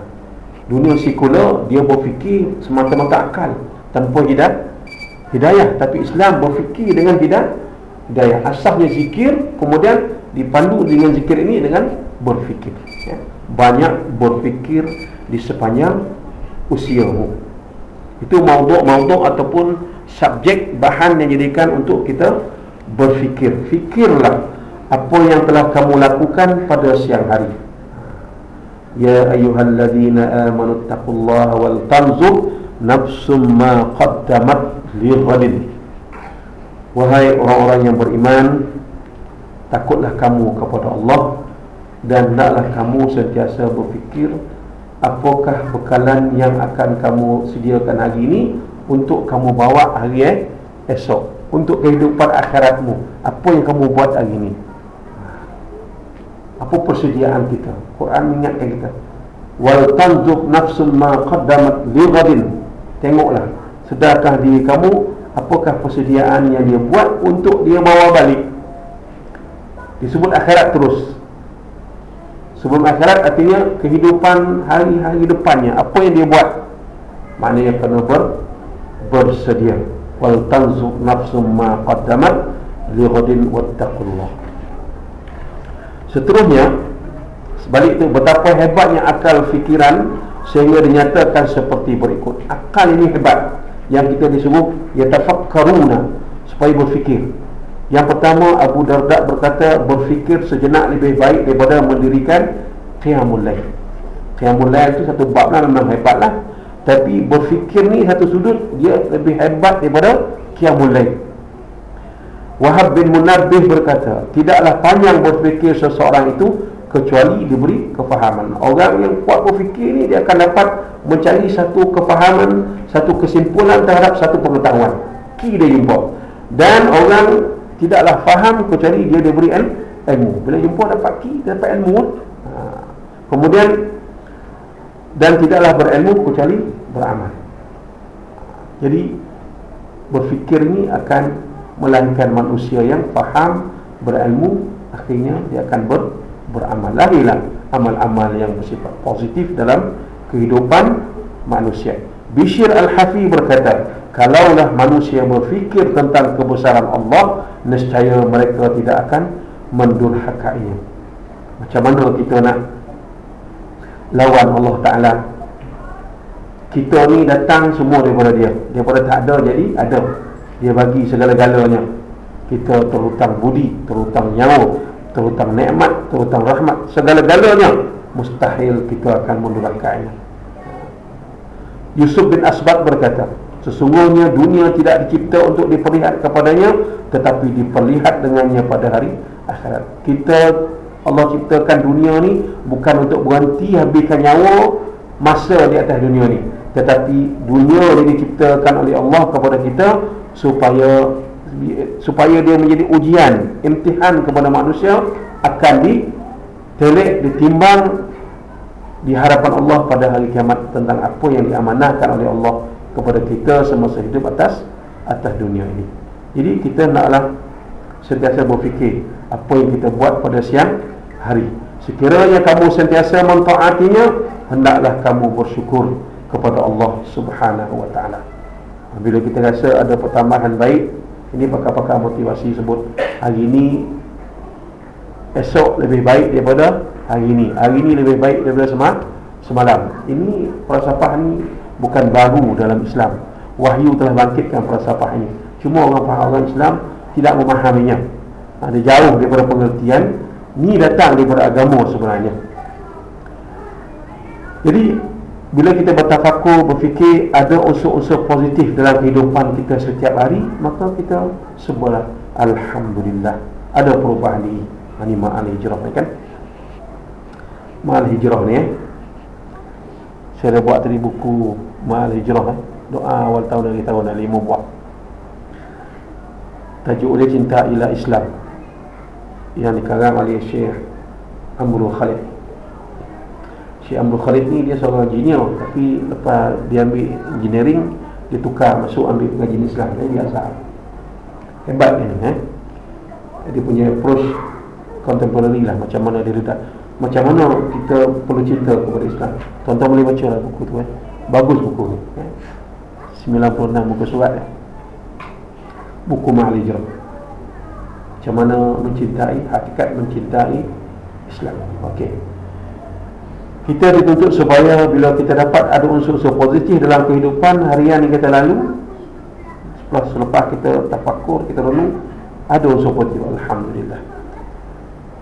Dunia sekular dia berfikir semata-mata akal tanpa hidayah. Hidayah tapi Islam berfikir dengan hidayah. Hidayah asasnya zikir kemudian dipandu dengan zikir ini dengan berfikir ya. banyak berfikir di sepanjang usiamu. Itu mauduk-mauduk ataupun subjek bahan yang jadikan untuk kita berfikir. Fikirlah apa yang telah kamu lakukan pada siang hari. Ya ayyuhalladzina amanu taqullaha wal tanzur nafsum ma qaddamat lighadin wahai orang-orang yang beriman Takutlah kamu kepada Allah Dan naklah kamu sentiasa berfikir Apakah bekalan yang akan kamu sediakan hari ini Untuk kamu bawa hari eh, esok? Untuk kehidupan akhiratmu. Apa yang kamu buat hari ini? Apa persediaan kita? Quran mengingatkan kita. Wal tanzuk nafsun ma qaddamat lighadin Tengoklah Sedarkah diri kamu? Apakah persediaan yang dia buat Untuk dia bawa balik disebut akhirat terus. Sebelum akhirat artinya kehidupan hari-hari depannya. Apa yang dia buat? Maknanya kena ber, bersedia. Wal tanzu nafsu ma qaddamat li ghadin wattaqullah. Seterusnya sebalik itu betapa hebatnya akal fikiran sehingga dinyatakan seperti berikut. Akal ini hebat. Yang kita disebut yatafakkaruna supaya berfikir yang pertama Abu Darda berkata berfikir sejenak lebih baik daripada mendirikan Qiyamul Lail. Qiyamul Lail itu satu bab lah memang hebat lah. Tapi berfikir ni satu sudut dia lebih hebat daripada Qiyamul Lail. Wahab bin Munabih berkata, tidaklah panjang berfikir seseorang itu kecuali diberi kefahaman. Orang yang kuat berfikir ni dia akan dapat mencari satu kefahaman, satu kesimpulan terhadap satu pengetahuan. Ki dia jumpa. Dan orang tidaklah faham kecuali dia diberi ilmu. Bila jumpa dapat ki dapat ilmu ha. kemudian dan tidaklah berilmu kecuali beramal. Jadi berfikir ini akan melahirkan manusia yang faham berilmu akhirnya dia akan ber, beramal. Lahirlah amal-amal yang bersifat positif dalam kehidupan manusia. Bishir Al-Hafi berkata Kalaulah manusia berfikir tentang kebesaran Allah Nescaya mereka tidak akan mendurhakainya Macam mana kita nak Lawan Allah Ta'ala? Kita ni datang semua daripada dia. Daripada tak ada jadi ada. Dia bagi segala-galanya. Kita terhutang budi Terhutang nyawa Terhutang nikmat Terhutang rahmat. Segala-galanya mustahil kita akan mendurhakainya Yusuf bin Asbad berkata sesungguhnya dunia tidak dicipta untuk diperlihat kepadanya tetapi diperlihat dengannya pada hari akhirat. Kita Allah ciptakan dunia ni bukan untuk berhenti habiskan nyawa masa di atas dunia ni. Tetapi dunia ini diciptakan oleh Allah kepada kita supaya supaya dia menjadi ujian imtihan kepada manusia akan ditelik ditimbang di Allah pada hari kiamat tentang apa yang diamanahkan oleh Allah kepada kita semasa hidup atas atas dunia ini jadi kita naklah sentiasa berfikir apa yang kita buat pada siang hari sekiranya kamu sentiasa mentaatinya hendaklah kamu bersyukur kepada Allah Subhanahu wa taala. Bila kita rasa ada pertambahan baik, ini pakar-pakar motivasi sebut hari ini esok lebih baik daripada hari ini. Hari ini lebih baik daripada semalam. Semalam. Ini falsafah ni bukan baru dalam Islam. Wahyu telah bangkitkan falsafah ini. Cuma orang faham orang Islam tidak memahaminya. Ada jauh daripada pengertian. Ini datang daripada agama sebenarnya. Jadi bila kita bertafakur, berfikir ada unsur-unsur positif dalam kehidupan kita setiap hari, maka kita sebuah Alhamdulillah ada perubahan ini. Ini ma'al hijrah ni kan? Ma'al hijrah ni eh? Saya dah buat tadi buku Ma'al hijrah eh? Doa awal tahun dari tahun dari lima buah. Tajuk dia cinta ila Islam. Yang dikarang oleh Syekh Amrul Khalid. Syekh Abdul Khalid ni dia seorang engineer tapi lepas dia ambil engineering dia tukar masuk ambil pengajian Islam. Dia, dia asal. Hebat ni eh? dia punya approach contemporary lah macam mana dia letak macam mana kita perlu cinta kepada Islam tuan-tuan boleh baca lah buku tu eh? bagus buku tu eh? 96 buku surat eh? buku Ma'alijah macam mana mencintai hakikat mencintai Islam okey kita dituntut supaya bila kita dapat ada unsur-unsur positif dalam kehidupan harian yang kita lalu selepas kita tafakur, kita renung ada unsur positif Alhamdulillah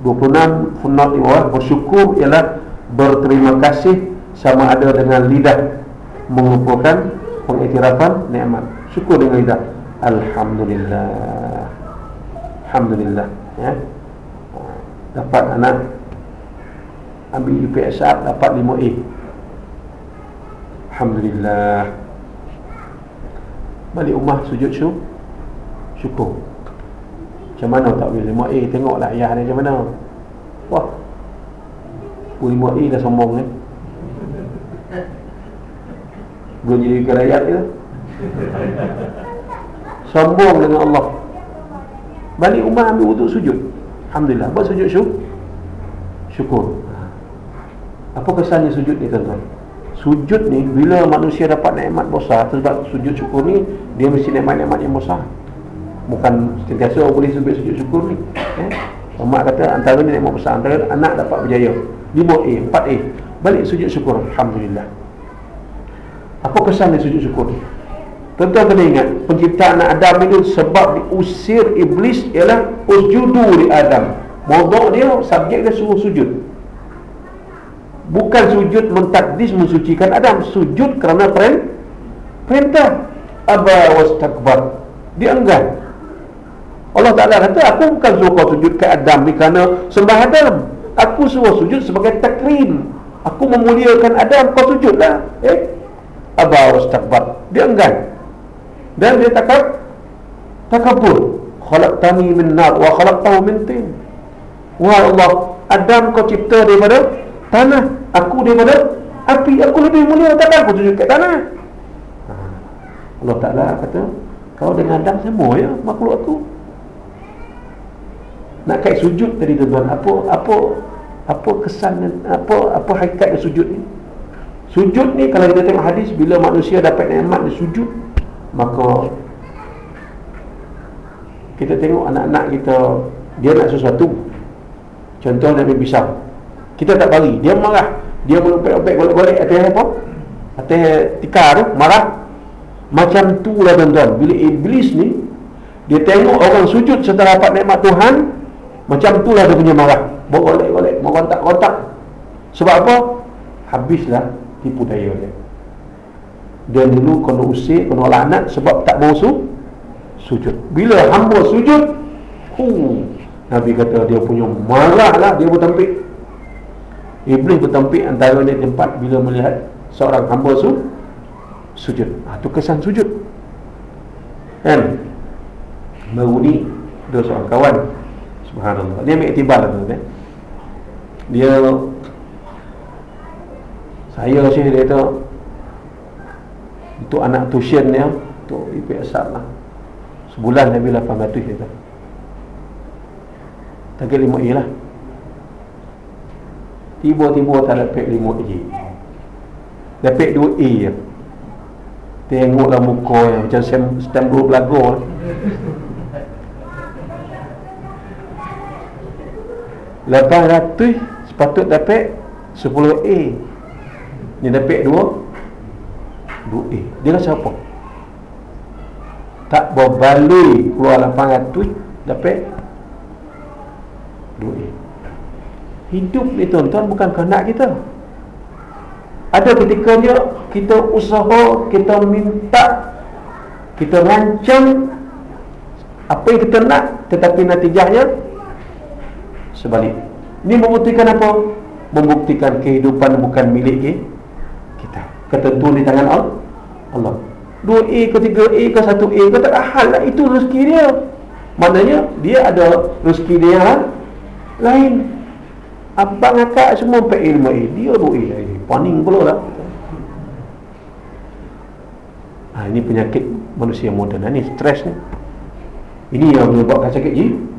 26 funat di bawah bersyukur ialah berterima kasih sama ada dengan lidah mengumpulkan pengiktirafan nikmat. Syukur dengan lidah. Alhamdulillah. Alhamdulillah. Ya. dapat anak ambil UPSR dapat 5A Alhamdulillah. Balik rumah sujud syuk. Syukur macam mana tak boleh? 5A tengoklah ayah dia macam mana. Wah. 5A dah sombong kan Gue jadi kerayat dia. Sombong dengan Allah. Balik rumah ambil wuduk sujud. Alhamdulillah. Buat sujud syuk. Syukur. Apa kesannya sujud ni tuan-tuan? Sujud ni bila manusia dapat nikmat besar sebab sujud syukur ni dia mesti nikmat-nikmat yang besar. Bukan sentiasa orang boleh sebut sujud syukur ni. Eh? Mak kata antara ni nikmat besar antara anak dapat berjaya. 5A, 4A. Balik sujud syukur alhamdulillah. Apa kesan kesannya sujud syukur ni? Tuan-tuan kena ingat penciptaan Adam itu sebab diusir iblis ialah usjudu di Adam. Modok dia subjek dia suruh sujud. Bukan sujud mentakdis mensucikan Adam Sujud kerana perintah Aba was takbar Dia enggan Allah Ta'ala kata Aku bukan suruh kau sujud ke Adam ni kerana sembah Adam. Aku suruh sujud sebagai takrim. Aku memuliakan Adam. Kau sujudlah. Eh? Aba was takbar Dia enggan. Dan dia takab Takabur Khalaqtani min nar Wa khalaqtahu min tin. Wah Allah Adam kau cipta daripada tanah. Aku daripada api. Aku lebih mulia takkan aku sujud kat tanah. Ha. Allah Ta'ala kata kau dengan Adam semua ya makhluk aku nak kait sujud tadi tuan-tuan. Apa apa apa kesan apa apa hakikat sujud ni? Sujud ni kalau kita tengok hadis bila manusia dapat nikmat dia sujud maka kita tengok anak-anak kita dia nak sesuatu. Contoh nak ambil pisau kita tak bagi. Dia marah. Dia melupek-lupek golek-golek Atas apa? Atas tikar tu Marah. Macam tu lah tuan-tuan. Bila iblis ni Dia tengok orang sujud Setelah dapat nikmat Tuhan Macam tu lah dia punya marah. Mau kontak-kontak Sebab apa? Habislah tipu daya dia. Dia dulu kena usir, kena laknat Sebab tak mau su sujud. Bila hamba sujud huh, Nabi kata dia punya marah lah Dia bertampik Iblis bertampik antara di tempat Bila melihat seorang hamba su sujud. Itu ha, kesan sujud. Kan? Baru ni Dia seorang kawan Subhanallah. Dia ambil itibar lah tu kan. Dia saya sini dia kata untuk anak tuition dia untuk IPS lah. Sebulan Nabi 800 dia kata. Tagih 5 E lah. Tiba-tiba tak dapat 5 E. Dapat 2 E je. Tengoklah muka yang macam stem, stem dua belagor. Lah. 800 sepatut dapat 10A. Dia dapat 2 2A. Dia rasa apa? Tak berbaloi keluar 800 dapat 2A. Hidup ni tuan-tuan bukan kena kita. Ada ketikanya kita usaha, kita minta, kita rancang apa yang kita nak tetapi natijahnya sebalik. Ini membuktikan apa? membuktikan kehidupan bukan milik kita. Ketentuan di tangan Allah. 2A ke 3A ke 1A ke tak hal lah. Itu rezeki dia. Maknanya dia ada rezeki dia yang lain. Abang akak semua 4A 5A dia 2A lagi paning pula lah. Ha, ini penyakit manusia moden ini stres ni. Ini yang menyebabkan sakit ji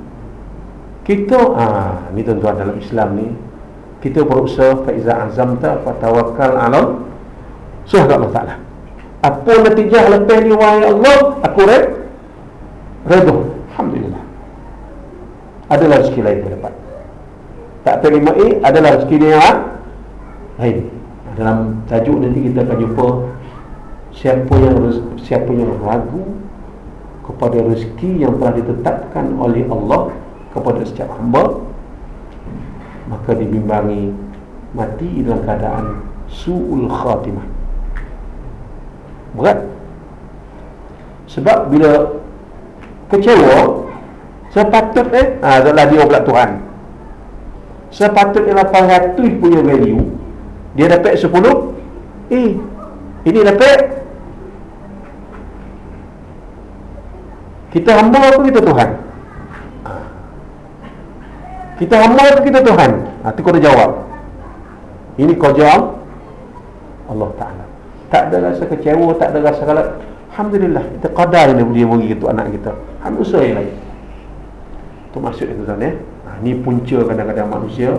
kita ah ni tuan-tuan dalam Islam ni kita berusaha fa iza azamta fa tawakkal ala suhada Allah Taala. Apa natijah lepas ni wahai Allah aku red redha. Alhamdulillah. Adalah rezeki lain yang dapat. Tak terima A adalah rezeki dia yang lain. Dalam tajuk nanti kita akan jumpa siapa yang siapa yang ragu kepada rezeki yang telah ditetapkan oleh Allah kepada setiap hamba maka dibimbangi mati dalam keadaan su'ul khatimah. Berat. Sebab bila kecewa sepatutnya ha, adalah dia pula Tuhan. Sepatutnya 800 punya value. Dia dapat 10 eh ini dapat. Kita hamba apa kita Tuhan kita hamba ke kita Tuhan? Ha, itu kau dah jawab. Ini kau jawab Allah Ta'ala. Tak ada rasa kecewa, tak ada rasa galak. Alhamdulillah, kita qadar dia dia bagi itu anak kita. Alhamdulillah yang lain. Itu maksud itu tuan ya. Ha, ini punca kadang-kadang manusia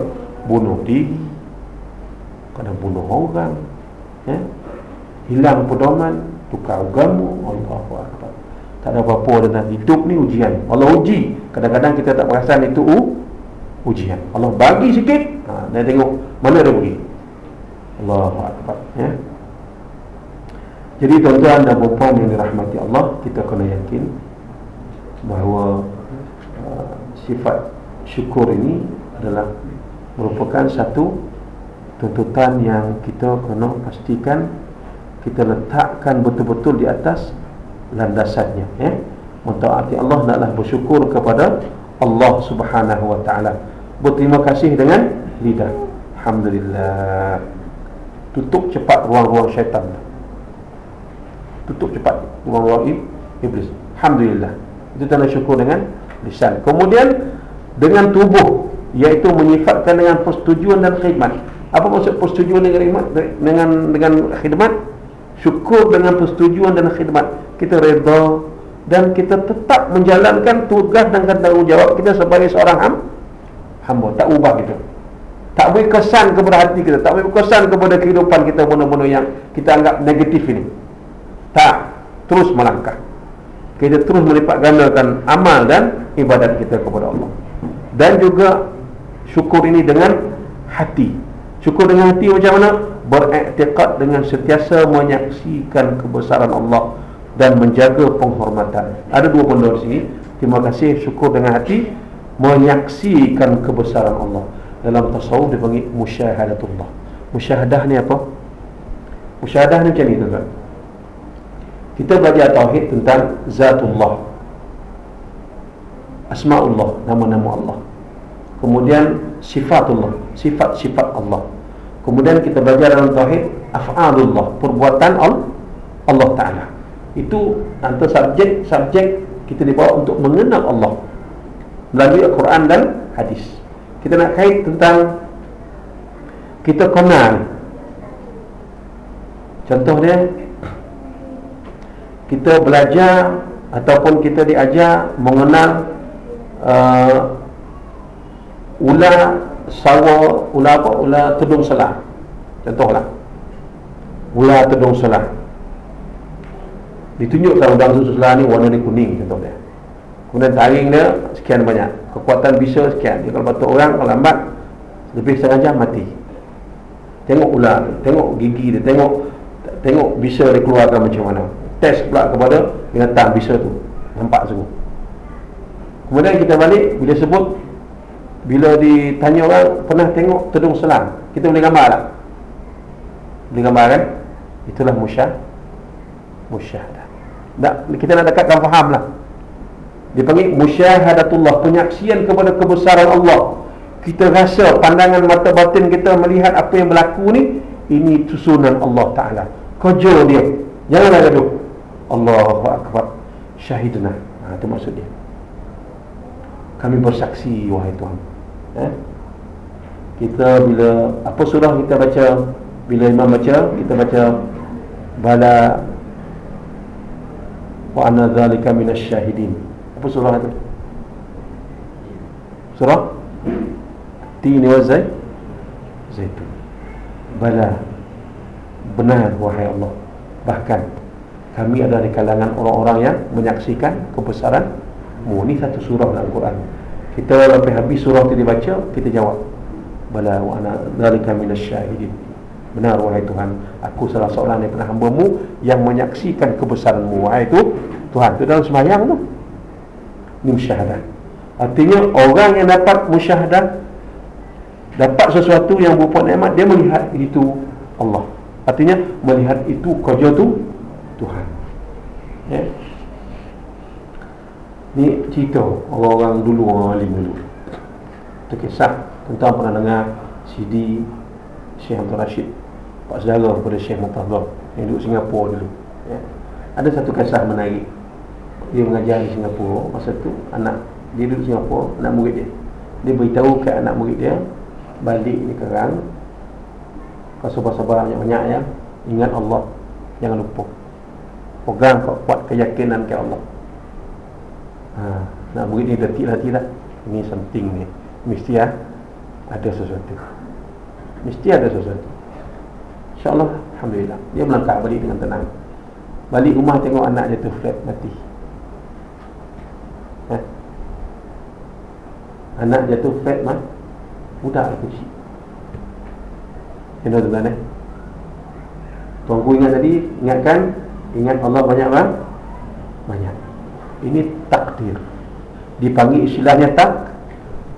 bunuh diri. Kadang bunuh orang. Ya? Hilang pedoman, tukar agama. Allah Akbar. Tak ada apa-apa dalam hidup ni ujian. Allah uji. Kadang-kadang kita tak perasan itu uh, ujian. Allah bagi sikit, ha, dan tengok mana dia pergi. Allahu akbar, ya. Jadi tuan-tuan dan puan yang dirahmati Allah, kita kena yakin bahawa uh, sifat syukur ini adalah merupakan satu tuntutan yang kita kena pastikan kita letakkan betul-betul di atas landasannya ya. Mentaati Allah adalah bersyukur kepada Allah Subhanahu wa taala berterima kasih dengan lidah. Alhamdulillah. Tutup cepat ruang-ruang syaitan. Tutup cepat ruang-ruang iblis. Alhamdulillah. Itu tanda syukur dengan lisan. Kemudian dengan tubuh iaitu menyifatkan dengan persetujuan dan khidmat. Apa maksud persetujuan dengan khidmat? Dengan dengan khidmat? Syukur dengan persetujuan dan khidmat. Kita redha dan kita tetap menjalankan tugas dan tanggungjawab kita sebagai seorang hamba hamba. Tak ubah kita. Tak beri kesan kepada hati kita. Tak beri kesan kepada kehidupan kita benda-benda yang kita anggap negatif ini. Tak. Terus melangkah. Kita terus melipat gandakan amal dan ibadat kita kepada Allah. Dan juga syukur ini dengan hati. Syukur dengan hati macam mana? Beriktikad dengan sentiasa menyaksikan kebesaran Allah dan menjaga penghormatan. Ada dua benda di sini. Terima kasih. Syukur dengan hati menyaksikan kebesaran Allah. Dalam tasawuf dipanggil musyahadatullah musyahadah ni apa? Musyahadah ni macam ni tuan kita belajar tauhid tentang zatullah. Asmaullah nama-nama Allah. Kemudian sifatullah sifat-sifat Allah. Kemudian kita belajar dalam tauhid af'alullah perbuatan Allah taala. Itu antara subjek-subjek kita dibawa untuk mengenal Allah melalui Al-Quran dan hadis. Kita nak kait tentang kita kenal. Contoh dia kita belajar ataupun kita diajar mengenal uh, ular sawa ular apa? Ular tedung selah. Contohlah. Ular tedung selah. Ditunjukkan udang susu selah ni warna ni kuning contoh dia kemudian taring dia sekian banyak. Kekuatan bisa sekian. Dia kalau batuk orang kalau lambat lebih setengah jam mati. Tengok ular tengok gigi dia tengok tengok bisa dia keluarkan macam mana. Test pula kepada binatang bisa tu. Nampak sungguh kemudian kita balik bila sebut bila ditanya orang pernah tengok tedung selang? Kita boleh gambar tak? boleh gambar kan? itulah musyah musyahadah tak, kita nak dekatkan faham lah dipanggil musyahadatullah penyaksian kepada kebesaran Allah. Kita rasa pandangan mata batin kita melihat apa yang berlaku ni ini susunan Allah Ta'ala. Kerja dia. Janganlah gaduh Allahu Akbar. Syahidna ha, itu maksud dia. Kami bersaksi wahai Tuhan. Eh? kita bila apa surah kita baca? Bila imam baca kita baca bala wa anna dhalika minasy syahidin apa surah itu? Surah? Tini wa zai zaitun. Bala. Benar wahai Allah. Bahkan kami ada di kalangan orang-orang yang menyaksikan kebesaran. Mu ni satu surah dalam Quran. Kita sampai habis surah itu dibaca kita jawab. Bala wa ana dzalika minasyahidin. Benar wahai Tuhan. Aku salah seorang daripada hamba-Mu yang menyaksikan kebesaran-Mu. Wahai itu Tuhan itu dalam sembahyang tu musyahadah. Artinya orang yang dapat musyahadah dapat sesuatu yang berupa nikmat dia melihat itu Allah. Artinya melihat itu kerja tu Tuhan. Ya. Ni cerita orang-orang dulu orang alim dulu. Itu kisah tentang pernah dengar CD Syekh Abdul Rashid. Pak saudara kepada Syekh Muqtadah yang duduk Singapura dulu. Ya. ada satu kisah menarik dia mengajar di Singapura. Masa tu anak dia duduk Singapura anak murid dia. Dia beritahu ke anak murid dia balik ni kerang. Kau sabar-sabar banyak-banyak ya. Ingat Allah. Jangan lupa. Pegang kau kuat keyakinan ke Allah. Ha, nak murid ni detik lah ini something ni. Mesti ya ada sesuatu. Mesti ada sesuatu. insyaAllah Alhamdulillah. Dia melangkah balik dengan tenang. Balik rumah tengok anak jatuh flat mati ha? anak jatuh flat mah. Budak lah kecil. Kena tuan eh? Tuanku ingat tadi Ingatkan Ingat Allah banyak bang Banyak. Ini takdir. Dipanggil istilahnya tak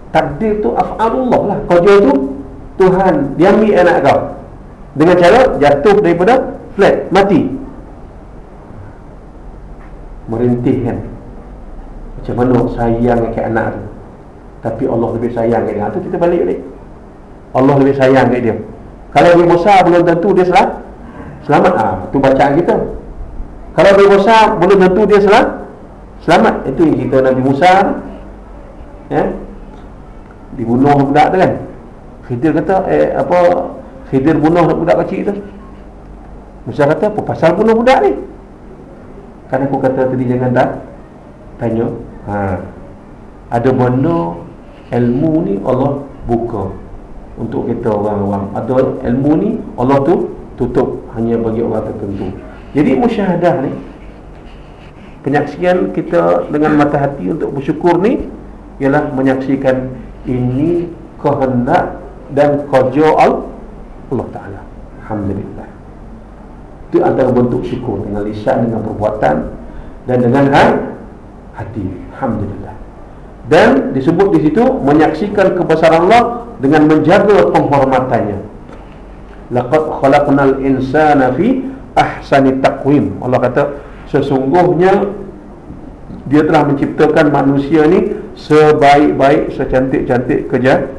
Takdir tu af'alullah lah. Kerja tu Tuhan Dia ambil anak kau. Dengan cara jatuh daripada flat Mati. Merintih kan Macam mana sayang ke anak tu. Tapi Allah lebih sayang ke dia. Itu kita balik balik. Allah lebih sayang ke dia. Kalau dia besar belum tentu dia selamat Selamat. Ah, Itu bacaan kita. Kalau dia besar belum tentu dia selamat Selamat. Itu yang kita Nabi Musa Ya? Dibunuh budak tu kan? Khidir kata eh apa Khidir bunuh budak kecil tu. Musa kata apa pasal bunuh budak ni? Kan aku kata tadi jangan tak tanya ha. ada benda ilmu ni Allah buka untuk kita orang awam. Ada ilmu ni Allah tu tutup hanya bagi orang tertentu. Jadi musyahadah ni penyaksian kita dengan mata hati untuk bersyukur ni ialah menyaksikan ini kehendak dan kerja Allah Ta'ala. Alhamdulillah. Itu antara bentuk syukur Dengan lisan, dengan perbuatan Dan dengan hati Alhamdulillah. Dan disebut di situ Menyaksikan kebesaran Allah dengan menjaga penghormatannya. Laqad khalaqnal insana fi ahsani taqwim. Allah kata sesungguhnya dia telah menciptakan manusia ni sebaik-baik secantik-cantik keja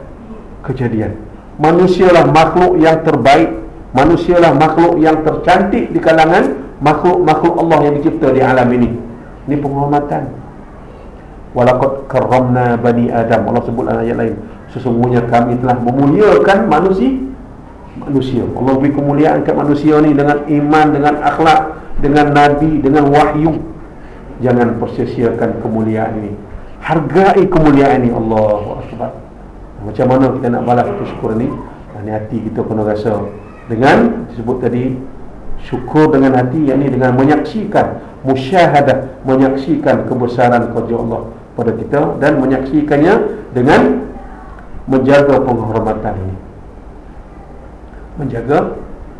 kejadian. Manusialah makhluk yang terbaik. Manusialah makhluk yang tercantik di kalangan makhluk-makhluk Allah yang dicipta di alam ini. Ini penghormatan walaqad karramna bani adam. Allah sebut dalam ayat lain sesungguhnya kami telah memuliakan manusia. Manusia. Allah beri kemuliaan kepada manusia ni dengan iman dengan akhlak dengan nabi dengan wahyu. Jangan persia-siakan kemuliaan ini. Hargai kemuliaan ini. Akbar. Macam mana kita nak balas syukur ni? Ini hati kita kena rasa. Dengan disebut tadi syukur dengan hati yakni dengan menyaksikan musyahadah menyaksikan kebesaran kerja Allah pada kita dan menyaksikannya dengan menjaga penghormatan ini. Menjaga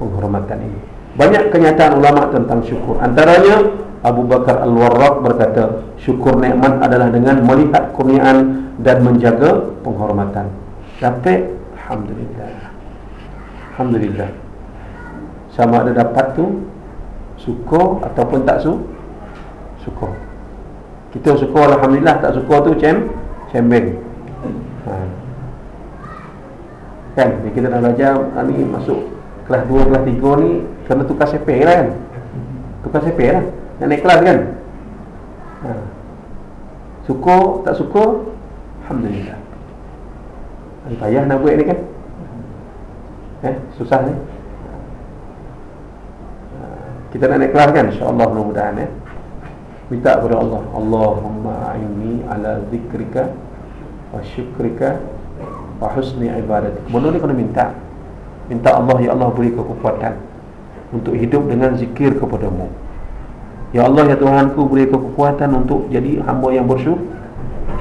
penghormatan ini. Banyak kenyataan ulama tentang syukur. Antaranya Abu Bakar Al-Warraq berkata syukur nikmat adalah dengan melihat kurniaan dan menjaga penghormatan. Dapat Alhamdulillah. Alhamdulillah. Sama ada dapat tu syukur ataupun tak su syukur kita syukur Alhamdulillah Tak syukur tu cem Cembeng ha. Kan ni Kita dah belajar ha, ni Masuk kelas 2, kelas 3 ni Kena tukar CP lah kan Tukar CP lah Nak naik kelas kan ha. Syukur Tak syukur Alhamdulillah payah nak buat ni kan Eh, susah ni ha. kita nak naik kelas kan InsyaAllah mudah-mudahan eh. Minta kepada Allah. Allahumma a'inni ala zikrika Wa syukrika Wa husni ibadatik. Benda ni kena minta. Minta Allah Ya Allah beri kekuatan Untuk hidup dengan zikir kepadamu. Ya Allah ya Tuhanku beri kekuatan Untuk jadi hamba yang bersyukur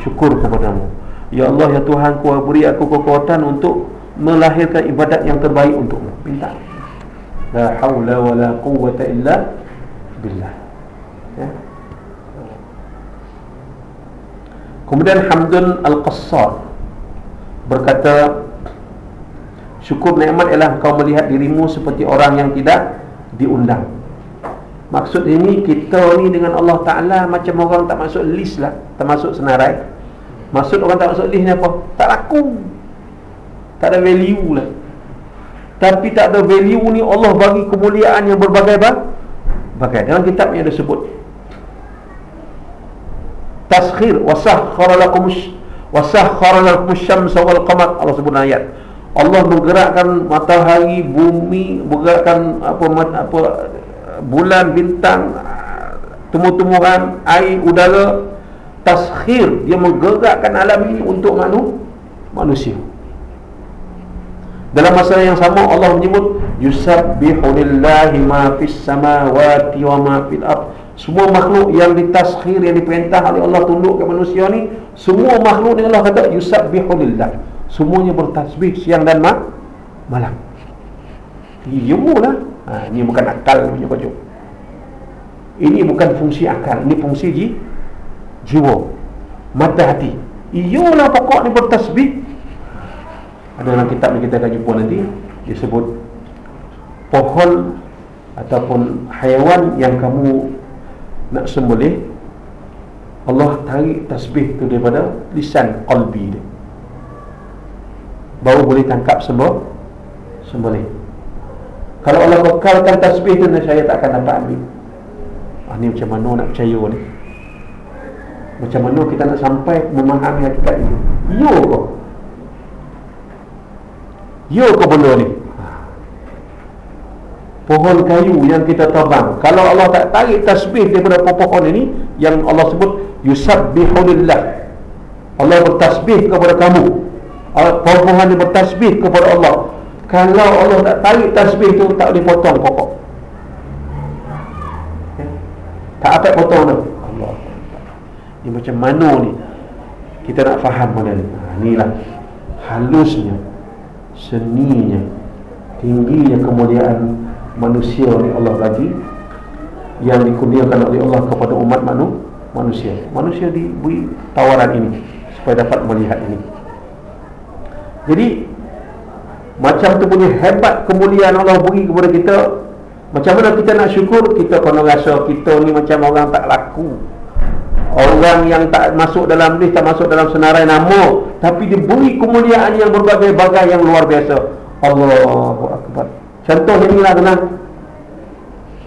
Syukur kepadamu. Ya Allah ya Tuhanku beri aku kekuatan Untuk melahirkan ibadat yang terbaik untukmu. Minta. La hawla wa la quwwata illa Billah Ya Kemudian Hamdun Al-Qassar berkata Syukur nikmat ialah kau melihat dirimu seperti orang yang tidak diundang. Maksud ini kita ni dengan Allah Ta'ala macam orang tak masuk list lah Termasuk senarai. Maksud orang tak masuk list ni apa? Tak laku. Tak ada value lah. Tapi tak ada value ni Allah bagi kemuliaan yang berbagai bagai. Dalam kitab yang ada sebut taskhir. Wasakhkhara lakum wasakhkhara lakum asy-syamsa wal qamar. Allah sebut ayat. Allah menggerakkan matahari bumi menggerakkan apa apa bulan bintang tumbuh-tumbuhan air udara. Taskhir. Dia menggerakkan alam ini untuk manu, manusia. Dalam masa yang sama Allah menyebut yusabbihu lillahi ma fis samawati wa ma fil ardh semua makhluk yang ditaskhir yang diperintah oleh Allah tunduk ke manusia ni semua makhluk ni Allah kata yusabbihu lillah semuanya bertasbih siang dan ma malam. Ilmu lah ha, ini bukan akal punya bajuk ini bukan fungsi akal ini fungsi ji, jiwa. Mata hati. Iyalah pokok ni bertasbih. Ada dalam kitab yang kita akan jumpa nanti disebut pohon ataupun haiwan yang kamu nak sembelih Allah tarik tasbih tu daripada lisan qalbi dia. Baru boleh tangkap semua sembelih kalau Allah kekalkan tasbih tu saya tak akan dapat ambil. Ah, ni macam mana nak percaya ni? Macam mana kita nak sampai memahami hakikat ini yo kok yo kok benda ni pohon kayu yang kita tebang kalau Allah tak tarik tasbih daripada pohon ini yang Allah sebut yusabbihulillah. Allah bertasbih kepada kamu. Pohon ini bertasbih kepada Allah. Kalau Allah tak tarik tasbih itu tak boleh potong pokok. Ya? tak apa potong tu. Allah. Ini macam mana ni. Kita nak faham mana ni ha, inilah halusnya seninya tingginya kemuliaan manusia oleh Allah bagi yang dikurniakan oleh Allah kepada umat manu, manusia. Manusia diberi tawaran ini supaya dapat melihat ini. Jadi Macam tu punya hebat kemuliaan Allah beri kepada kita Macam mana kita nak syukur Kita kena rasa kita ni macam orang tak laku Orang yang tak masuk dalam list Tak masuk dalam senarai nama Tapi diberi kemuliaan yang berbagai-bagai Yang luar biasa Allahu Akbar Contoh inilah tenang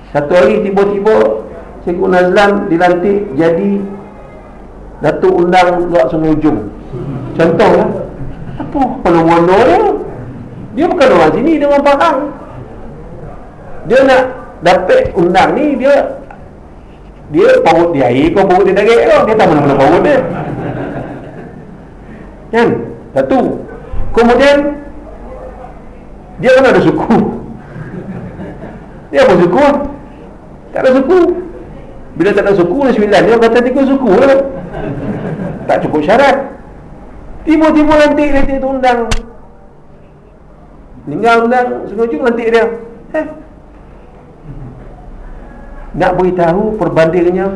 Satu hari tiba-tiba Cikgu Nazlan dilantik jadi Datuk undang luar sungai ujung. Contoh lah. Apa penemuan dia? Dia bukan orang sini Dia orang Pahang Dia nak dapat undang ni Dia Dia paut dia air Kau paut dia daging kau Dia tak mana-mana paut dia. Kan? Satu. Kemudian Dia kan ada suku Dia apa suku. Tak ada suku. Bila tak ada suku Sembilan. Dia kata tiga suku lah Tak cukup syarat. Tiba-tiba nanti dia tu undang Tinggal undang Sungai Ujung nanti dia. Eh. Nak beritahu perbandingannya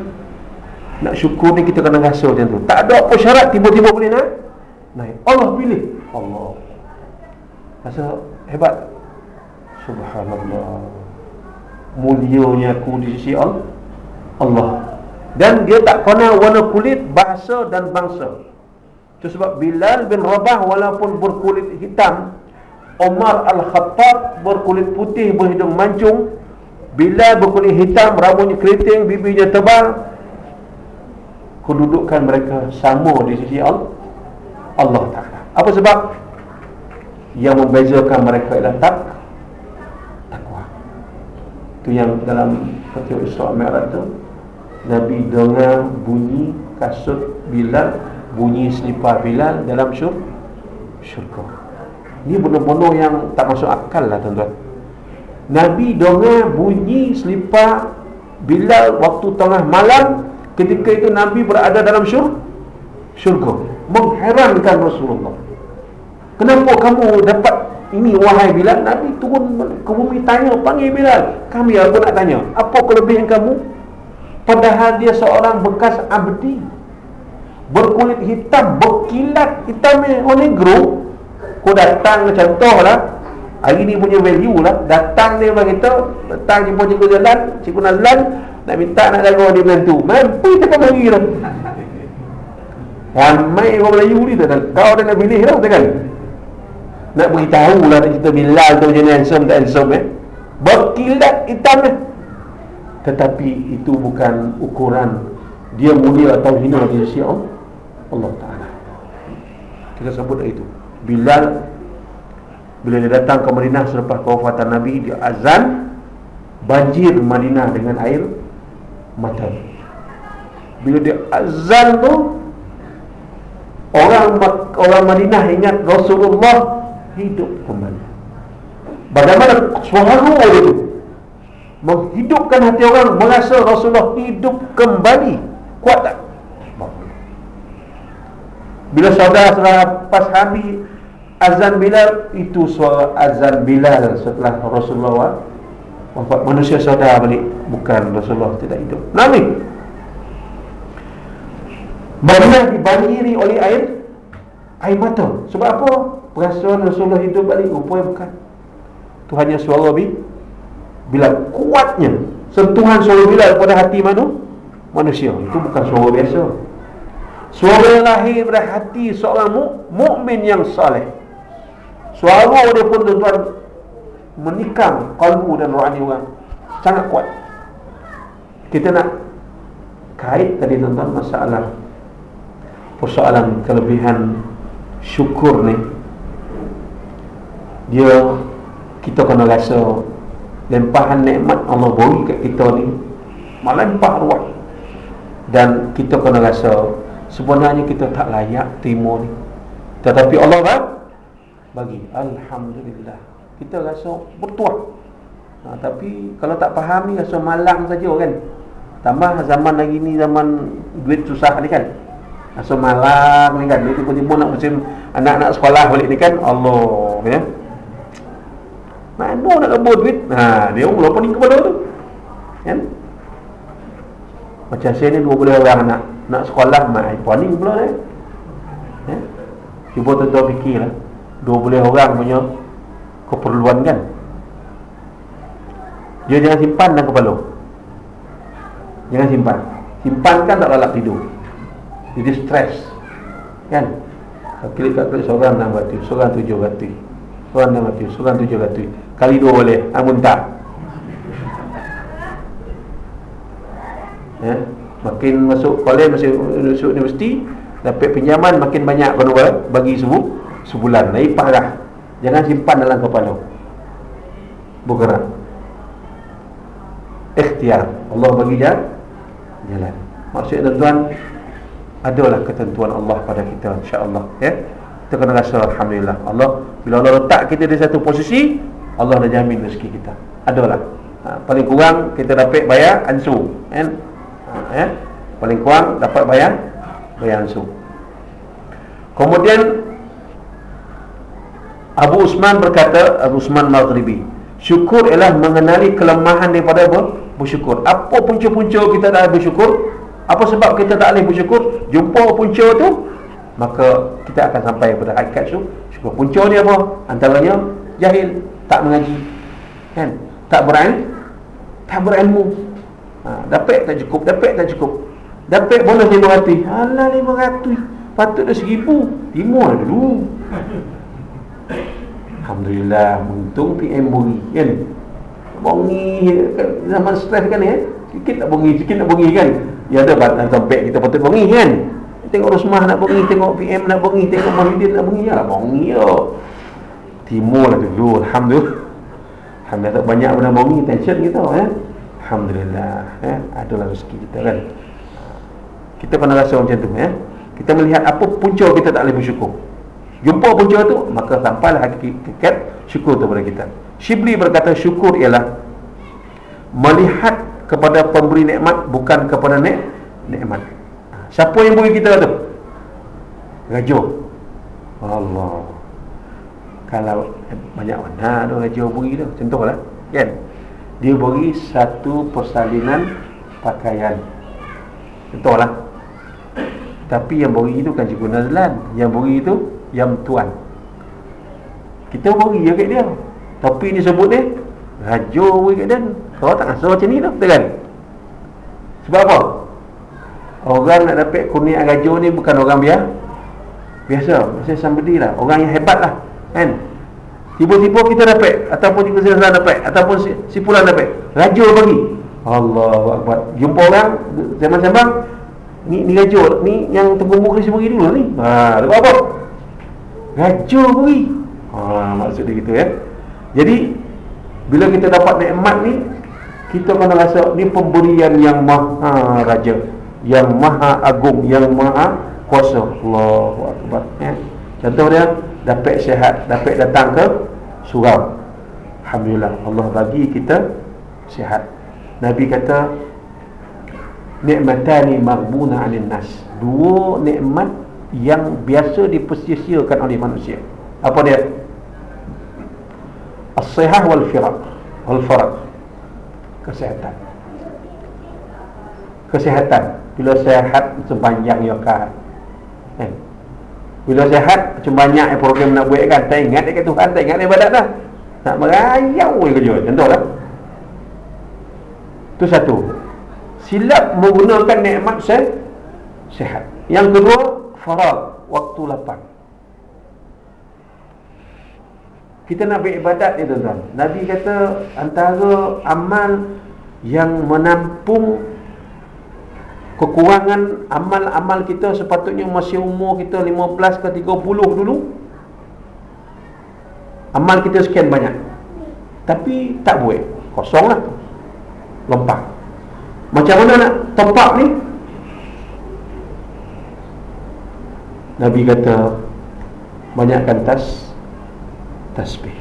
Nak syukur ni kita kena rasa macam tu. Tak ada apa syarat tiba-tiba boleh nak Naik. Allah pilih. Allah. Rasa hebat. Subhanallah Mulianya aku di sisi Allah. Dan dia tak kenal warna kulit bahasa dan bangsa. Itu sebab Bilal bin Rabah walaupun berkulit hitam Omar Al-Khattab berkulit putih berhidung mancung Bilal berkulit hitam rambutnya keriting bibirnya tebal kedudukan mereka sama di sisi Allah Allah Ta'ala. Apa sebab? Yang membezakan mereka adalah tak itu yang dalam Fatihah Isra' Mi'raj itu Nabi dengar bunyi kasut Bilal Bunyi selipar Bilal dalam syur syurga. Ini benar-benar yang tak masuk akal lah tuan-tuan. Nabi dengar bunyi selipar Bilal waktu tengah malam Ketika itu Nabi berada dalam syur syurga. Mengherankan Rasulullah. Kenapa kamu dapat ini wahai Bilal Nabi turun ke bumi tanya Panggil Bilal. Kami apa nak tanya Apa kelebihan kamu? Padahal dia seorang bekas abdi. Berkulit hitam Berkilat hitam ni Orang negro. Kau datang contoh lah. Hari ni punya value lah. Datang dia bagi kita Datang jumpa cikgu jalan Cikgu Nazlan Nak minta nak jaga dia menantu Mampu kita kau bagi lah Ramai orang Melayu ni Kau dah nak pilih lah kan Nak beritahu lah Kita Bilal tu macam handsome tak handsome eh? Berkilat hitam ni tetapi itu bukan ukuran dia mulia atau hina di sisi Allah Allah Ta'ala. Kita sebut itu. Bilal bila dia datang ke Madinah selepas kewafatan Nabi dia azan banjir Madinah dengan air mata. Bila dia azan tu orang orang Madinah ingat Rasulullah hidup kembali. Bagaimana suara itu? Menghidupkan hati orang merasa Rasulullah hidup kembali. Kuat tak? Bila saudara-saudara pas habis azan Bilal itu suara azan Bilal setelah Rasulullah wafat. Manusia saudara balik bukan Rasulullah tidak hidup. Nabi. Madinah dibanjiri oleh air? Air mata. Sebab apa perasaan Rasulullah hidup balik rupanya bukan itu hanya suara bi bila kuatnya sentuhan suara Bilal pada hati manu, manusia. Itu bukan suara biasa. Suara lahir pada hati seorang mu, mukmin yang saleh. Suara dia pun tuan-tuan menikam kalbu dan rohani orang. Sangat kuat. Kita nak kait tadi tuan-tuan masalah persoalan kelebihan syukur ni dia kita kena rasa Lempahan nikmat Allah beri kat kita ni. Melimpah ruah. Dan kita kena rasa Sebenarnya kita tak layak terima ni. Tetapi Allah kan Bagi Alhamdulillah. Kita rasa bertuah. Ha, Tapi kalau tak faham ni Rasa malang saja kan. Tambah zaman lagi ni Zaman duit susah ni kan. Rasa malang ni kan Tiba-tiba nak musim Anak-anak sekolah balik ni kan. Allah ya mana nak lebur duit? Ha, dia mula pening kepada tu. Kan? Macam saya ni dua boleh orang nak nak sekolah mai pening pula ni. Ya? Cuba tuan-tuan fikirlah. Dua boleh orang punya keperluan kan dia jangan simpan dalam kepala jangan simpan simpan kan tak lalap tidur jadi stres kan klik kat klik seorang enam ratus seorang tujuh ratus seorang enam ratus seorang tujuh ratus kali dua boleh. Amun tak ya. Makin masuk kolej masuk, masuk universiti dapat pinjaman makin banyak kau bagi sebu sebulan. Naik parah. Jangan simpan dalam kepala bergerak. Ikhtiar. Allah bagi jalan jalan. Maksudnya tuan adalah ketentuan Allah pada kita insya-Allah ya. Kita kena rasa alhamdulillah. Allah bila Allah letak kita di satu posisi Allah dah jamin rezeki kita. Adalah ha, paling kurang kita dapat bayar ansu kan? Ha, ya paling kurang dapat bayar bayar ansu. Kemudian Abu Usman berkata Abu Usman Maghribi syukur ialah mengenali kelemahan daripada apa? bersyukur. Apa punca-punca kita tak bersyukur? Apa sebab kita tak boleh bersyukur? Jumpa punca tu maka kita akan sampai pada hakikat tu. Syukur punca ni apa? Antaranya jahil tak mengaji. Kan? Tak berilmu tak berilmu. Ha, dapat tak cukup dapat tak cukup. Dapat bonus 500 alah 500 patut dah 1000 timur dulu. Alhamdulillah Untung PM bunyi kan? Bunyi kan, Zaman stres kan ya Sikit tak bunyi Sikit nak bunyi kan? Ya ada batang sampai kita patut bunyi kan? Tengok Rosmah nak bunyi Tengok PM nak bunyi Tengok Mahidin nak bunyi. Ya bunyi ya Timur lah dulu Alhamdulillah. Alhamdulillah tak banyak benda bunyi Tension kita ya. Alhamdulillah ya. Adalah rezeki kita kan. Kita pernah rasa macam tu ya. Kita melihat apa punca kita tak boleh bersyukur. Jumpa punca tu Maka sampailah hakikat syukur tu pada kita. Shibli berkata syukur ialah Melihat kepada pemberi nikmat Bukan kepada nik nikmat. Siapa yang beri kita tu? Raja. Allah Kalau banyak mana tu raja beri tu. Contohlah kan? Dia beri satu persalinan pakaian. Contohlah Tapi yang beri itu kan Cikgu Nazlan Yang beri itu yang tuan. Kita beri ya kat dia. Tapi ni sebut dia raja beri kat dia. Kau tak rasa macam ni tu kan? Sebab apa? Orang nak dapat kurnia raja ni bukan orang biasa biasa. Maksudnya somebody lah. Orang yang hebat lah kan? Tiba-tiba kita dapat ataupun kita sesat dapat ataupun si, si pulang dapat raja bagi. Allah Akbar. Jumpa orang zaman-zaman ni, ni raja ni yang tengku muka si bagi dulu ni. Ha, apa? Raja beri. Ha, Maksud dia gitu ya. Jadi Bila kita dapat nikmat ni Kita kena rasa Ni pemberian yang maha raja Yang maha agung Yang maha kuasa. Allahu Akbar. Ya. Contoh dia Dapat sihat Dapat datang ke surau Alhamdulillah Allah bagi kita Sihat Nabi kata Ni'matani maghbuna anin nas Dua nikmat yang biasa dipersia-siakan oleh manusia. Apa dia? As-sihah wal firaq. Wal faraq. Kesehatan. Kesehatan. Bila sehat sepanjang ya kan. Eh. Bila sehat macam banyak yang program nak buat kan. Tak ingat dekat Tuhan, tak ingat ibadat dah. Nak merayau je kerja. Contohlah. Itu satu. Silap menggunakan nikmat sehat. Yang kedua, farag waktu lapang kita nak beribadat ni tuan-tuan Nabi kata antara amal yang menampung kekurangan amal-amal kita sepatutnya masih umur kita 15 ke 30 dulu. Amal kita sekian banyak. Tapi tak buat kosong lah. Lompat macam mana nak up ni? Nabi kata banyakkan tas tasbih.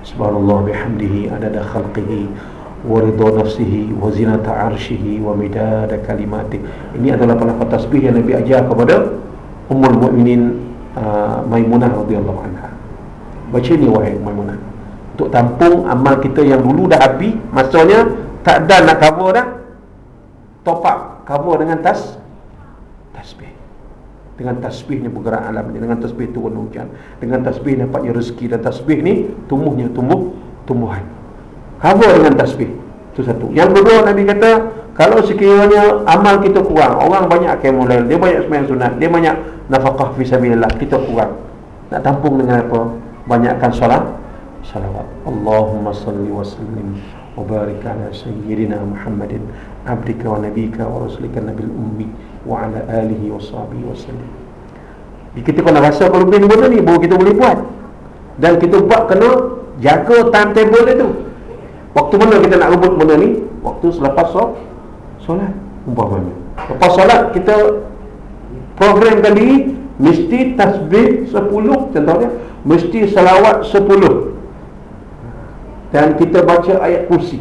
Subhanallah bihamdihi adada khalqihi wa ridha nafsihi wa zinata arshihi wa midada kalimati. Ini adalah penafat tasbih yang Nabi ajar kepada Ummul Mukminin uh, Maimunah radhiyallahu anha. Baca ni wahai Maimunah. Untuk tampung amal kita yang dulu dah habis masanya tak ada nak cover dah top up cover dengan tas tasbih. Dengan tasbihnya bergerak alam ni dengan tasbih turun hujan dengan tasbih dapatnya rezeki dan tasbih ni tumbuhnya tumbuh tumbuhan. Cover dengan tasbih itu satu. Yang kedua Nabi kata kalau sekiranya amal kita kurang orang banyak akemulal dia banyak sembahyang sunat dia banyak nafkah fi sabilillah kita kurang. Nak tampung dengan apa? Banyakkan solat salawat. Allahumma salli wa sallim wa barik ala sayyidina Muhammadin abdika wa nabika wa rasulika nabil ummi wa ala alihi wa sahbihi wa sallam kita kena rasa kalau benda benda ni baru kita boleh buat. Dan kita buat kena jaga timetable dia tu waktu mana kita nak rebut benda ni? Waktu selepas so, solat. Umpamanya. Lepas solat kita program kali mesti tasbih 10 contohnya. Mesti salawat 10 dan kita baca ayat kursi.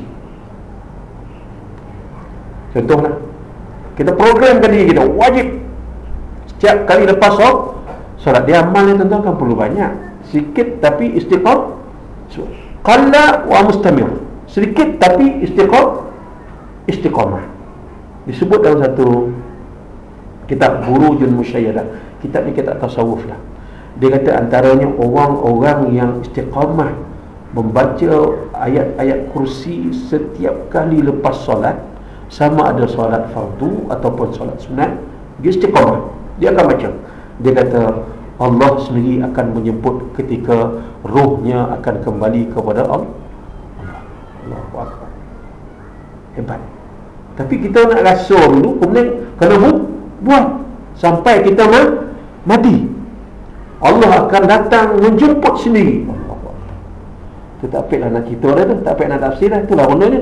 Contohlah kita programkan diri kita wajib. Setiap kali lepas solat solat dia amal yang tuan kan perlu banyak. Sikit tapi istiqam qalla wa mustamir sedikit tapi istiqam istiqamah disebut dalam satu kitab Burujul Musyayadah. Kitab ni kitab tasawuf lah dia kata antaranya orang-orang yang istiqamah membaca ayat-ayat kursi setiap kali lepas solat sama ada solat fardu ataupun solat sunat dia istiqamah dia akan baca. Dia kata Allah sendiri akan menyebut ketika rohnya akan kembali kepada Allah Allahu Akbar. Hebat. Tapi kita nak rasa dulu kemudian kena bu buat sampai kita mah mati. Allah akan datang menjemput sendiri. Itu tak payah nak cerita dah tu Tak payah nak tafsir dah Itulah benda ni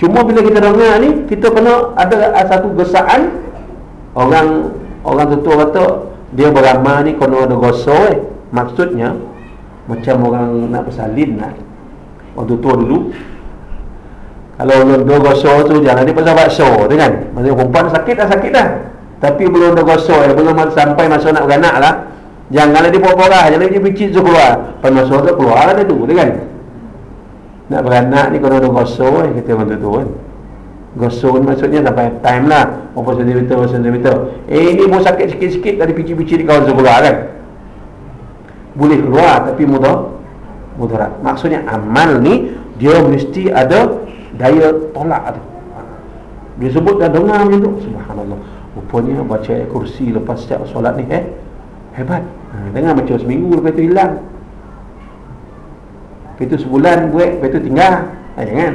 Cuma bila kita dengar ni Kita kena ada satu gesaan. Orang Orang tu kata Dia beramal ni kena ada gosok eh. Maksudnya Macam orang nak bersalin lah Orang tu dulu Kalau orang dua gosok tu Jangan dia pasal bakso tu kan? Maksudnya perempuan sakit dah sakit dah Tapi belum ada gosok eh. Belum sampai masa nak beranak lah Janganlah dia porah Jangan dia picit tu keluar. Lepas masa tu keluar lah dia tu kan? Nak beranak ni kalau ada gosok eh, Kita orang tu kan? Gosok ni maksudnya sampai time lah. Berapa sentimeter, berapa sentimeter Eh ni pun sakit sikit-sikit Tadi pici-pici di kawan sebelah kan? Boleh keluar tapi mudah Mudarat. Maksudnya amal ni Dia mesti ada Daya tolak tu. Dia sebut dah dengar macam tu. Subhanallah. Rupanya baca ayat kursi lepas setiap solat ni eh Hebat. Ha, Dengar macam seminggu lepas tu hilang. Lepas itu sebulan buat, lepas itu tinggal. Ha, Jangan.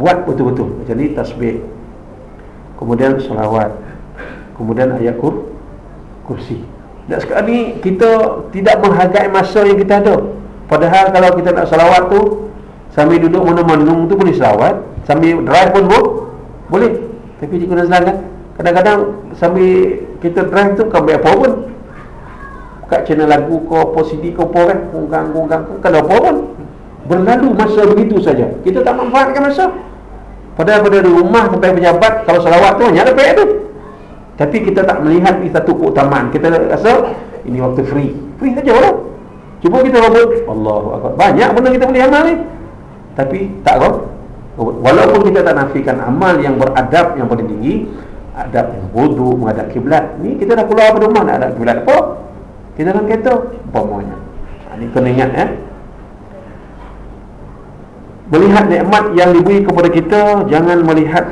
Buat betul-betul. Macam ni tasbih. Kemudian salawat Kemudian ayat kur, kursi. Dan sekarang ni kita tidak menghargai masa yang kita ada Padahal kalau kita nak salawat tu Sambil duduk menung-menung tu boleh salawat. Sambil drive pun bu, boleh. Tapi jika nak selangkan Kadang-kadang sambil kita drive tu Kau apa pun. Kat channel lagu kau, apa CD kau apa kan. Kunggang-kunggang Kalau apa pun Berlalu masa begitu saja. Kita tak manfaatkan masa. Padahal pada rumah sampai pejabat Kalau salawat tu hanya ada tu. Tapi kita tak melihat di satu keutamaan. Kita rasa ini waktu free. Free saja lah Cuba kita robot. Allahu Akbar. Banyak benda kita boleh amal ni. Tapi tak kau Walaupun kita tak nafikan amal yang beradab yang paling tinggi Adab yang bodoh menghadap kiblat Ni kita dah keluar dari rumah nak ada kiblat apa? Kita dalam kereta Umpamanya. Ha, Ini kena ingat eh. Melihat nikmat yang diberi kepada kita Jangan melihat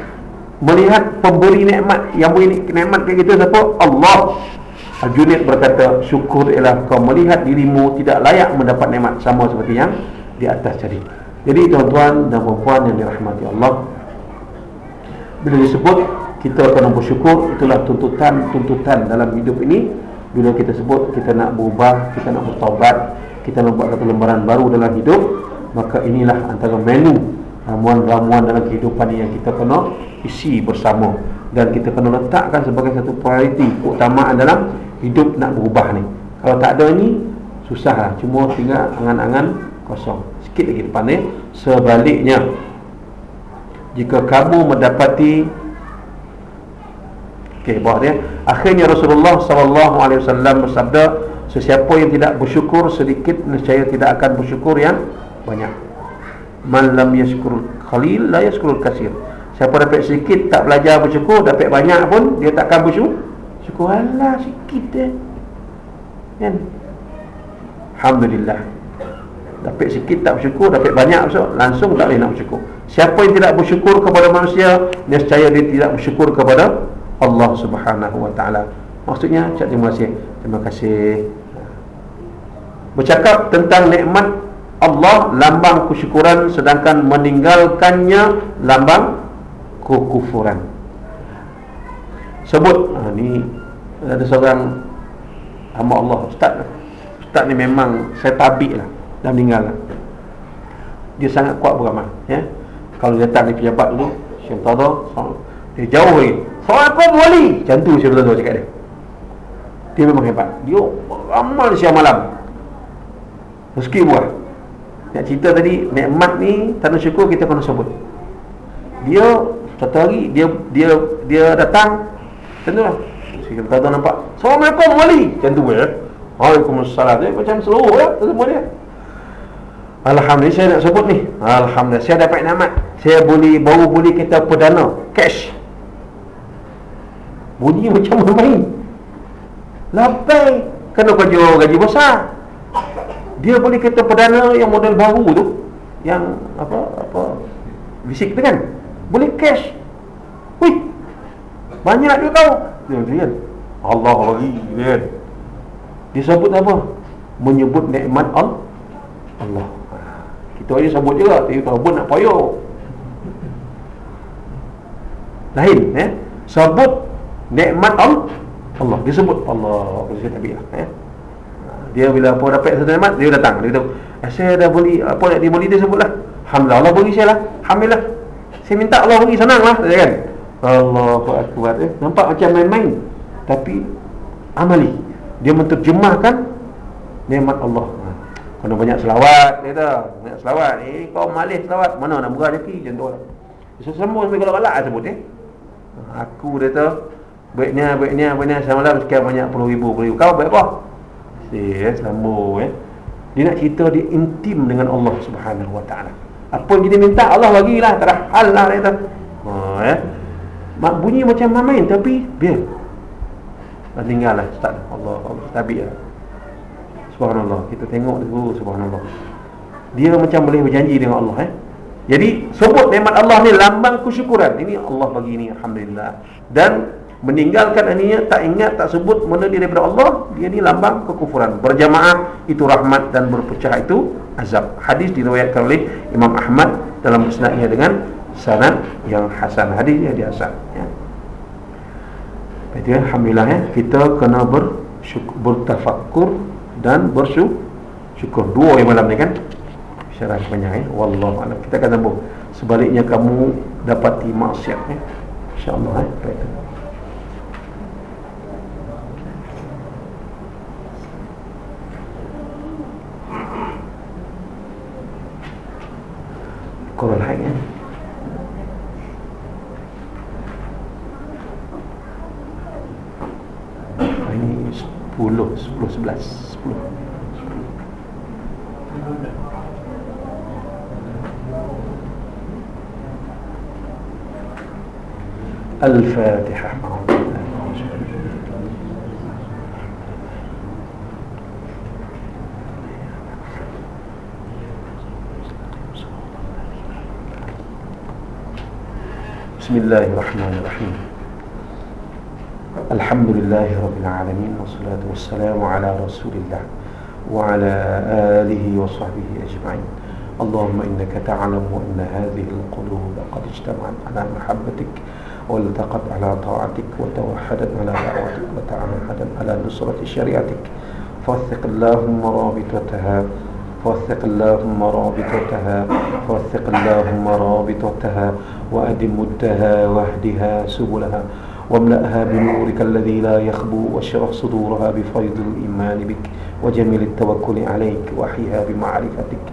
Melihat pemberi nikmat. Yang beri nikmat kepada kita siapa? Allah Al-Junid berkata Syukur ialah kau melihat dirimu Tidak layak mendapat nikmat Sama seperti yang di atas tadi. Jadi tuan-tuan dan puan yang dirahmati Allah Bila disebut Kita kena bersyukur Itulah tuntutan-tuntutan dalam hidup ini. Bila kita sebut Kita nak berubah Kita nak bertaubat Kita nak buat satu lembaran baru dalam hidup maka inilah antara menu ramuan-ramuan dalam kehidupan yang kita kena isi bersama. Dan kita kena letakkan sebagai satu prioriti keutamaan dalam hidup nak berubah ni. Kalau tak ada ni susah lah cuma tinggal angan-angan kosong. Sikit lagi depan ni. Sebaliknya jika kamu mendapati Okay, bawah dia. Akhirnya Rasulullah SAW bersabda, sesiapa yang tidak bersyukur sedikit, nescaya tidak akan bersyukur yang banyak. Man lam yashkur khalil la yashkur kasir. Siapa dapat sedikit tak belajar bersyukur dapat banyak pun dia takkan bersyukur Allah sikit je Kan? Alhamdulillah. Dapat sikit tak bersyukur Dapat banyak besok Langsung tak boleh nak bersyukur. Siapa yang tidak bersyukur kepada manusia Dia percaya dia tidak bersyukur kepada Allah subhanahu wa ta'ala. Maksudnya terima kasih. Terima kasih. Bercakap tentang nikmat Allah Lambang kesyukuran Sedangkan meninggalkannya Lambang kekufuran. Sebut ha, Ni Ada seorang Hamba Allah. Ustaz Ustaz ni memang Saya tabik lah Dah meninggal. Lah Dia sangat kuat beramal ya? Kalau datang di pejabat dulu Syekh Tada Dia jauh lagi. Assalamualaikum wali. Macam tu Syekh Tada cakap dia. Dia memang hebat. Dia amal siang malam. Meski buah Nak cerita tadi Nikmat ni Tanda syukur kita kena sebut Dia Satu hari Dia dia dia datang Macam lah Syekh Tada nampak? Assalamualaikum wali. Macam tu ya Waalaikumsalam. Dia macam seluruh ya semua dia. Alhamdulillah saya nak sebut ni. Alhamdulillah saya dapat nikmat. Saya boleh baru boleh kita perdana. Cash. Bunyi macam main Lapai Kena kerja gaji besar. Dia boleh kita perdana yang model baru tu. Yang apa apa Bisik tu kan. Boleh cash. Wih Banyak dia tahu. Dia kan Allah bagi kan Disebut apa? Menyebut nikmat Allah. Allah. Kita aja sebut juga Tapi sebut nak payah Lain eh? Sebut Nikmat Allah. Allah Dia sebut. Allah Dia tabi lah eh? Dia bila apa dapat satu nikmat Dia datang. Dia kata eh, Saya dah beli Apa nak dia beli Dia sebut lah Alhamdulillah Allah bagi saya lah. Alhamdulillah. Saya minta Allah bagi senang lah Dia kan Allahu Akbar eh? Nampak macam main-main Tapi Amali Dia menterjemahkan Nikmat Allah Kena banyak selawat dia kata. Banyak selawat. Eh kau malih selawat. Mana nak murah rezeki macam tu lah. Sesama sampai galak-galak lah sebut eh. Aku dia kata baiknya baiknya baiknya saya malam sekian banyak puluh ribu puluh ribu. Kau baik apa? Eh selamba eh. Dia nak cerita dia intim dengan Allah Subhanahu Taala. Apa yang kita minta Allah bagilah. Tak ada hal lah dia kata. Ha eh. Mak bunyi macam main tapi biar. Dah tinggal lah Ustaz. Allah Allah tabiat. Lah. Subhanallah Kita tengok dulu Subhanallah Dia macam boleh berjanji dengan Allah eh? Jadi sebut nikmat Allah ni Lambang kesyukuran Ini Allah bagi ini Alhamdulillah Dan meninggalkan ininya Tak ingat tak sebut Mana dia daripada Allah Dia ni lambang kekufuran Berjamaah itu rahmat Dan berpecah itu azab Hadis diriwayatkan oleh Imam Ahmad Dalam musnadnya dengan Sanad yang hasan Hadis di hasan ya. Jadi Alhamdulillah ya, Kita kena bersyukur, bertafakur dan bersyukur. Dua yang malam ni kan? Syarat banyak eh wallahu alam. Kita akan sambung. Sebaliknya kamu dapati maksiat eh insyaallah eh baik Korang hai الفاتحة. بسم الله الرحمن الرحيم. الحمد لله رب العالمين والصلاة والسلام على رسول الله وعلى آله وصحبه أجمعين. اللهم إنك تعلم أن هذه القلوب قد اجتمعت على محبتك والتقت على طاعتك وتوحدت على دعوتك وتعهدت على نصرة شريعتك. فوثق اللهم رابطتها فوثق اللهم رابطتها فوثق اللهم رابطتها وأدم مدها واهدها سبلها. واملأها بنورك الذي لا يخبو واشرح صدورها بفيض الإيمان بك وجميل التوكل عليك وأحيها بمعرفتك.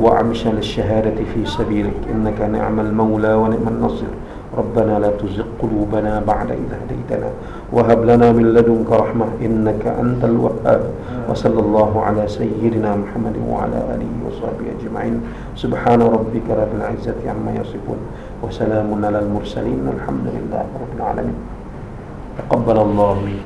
وأعمشها للشهادة في سبيلك إنك نعم المولى ونعم النصير. ربنا لا تزغ قلوبنا بعد إذ هديتنا وهب لنا من لدنك رحمة إنك أنت الوهاب وصلى الله على سيدنا محمد وعلى آله وصحبه أجمعين. سبحان ربك رب العزة عما يصفون وسلام على المرسلين الحمد لله رب العالمين. تقبل الله منكم.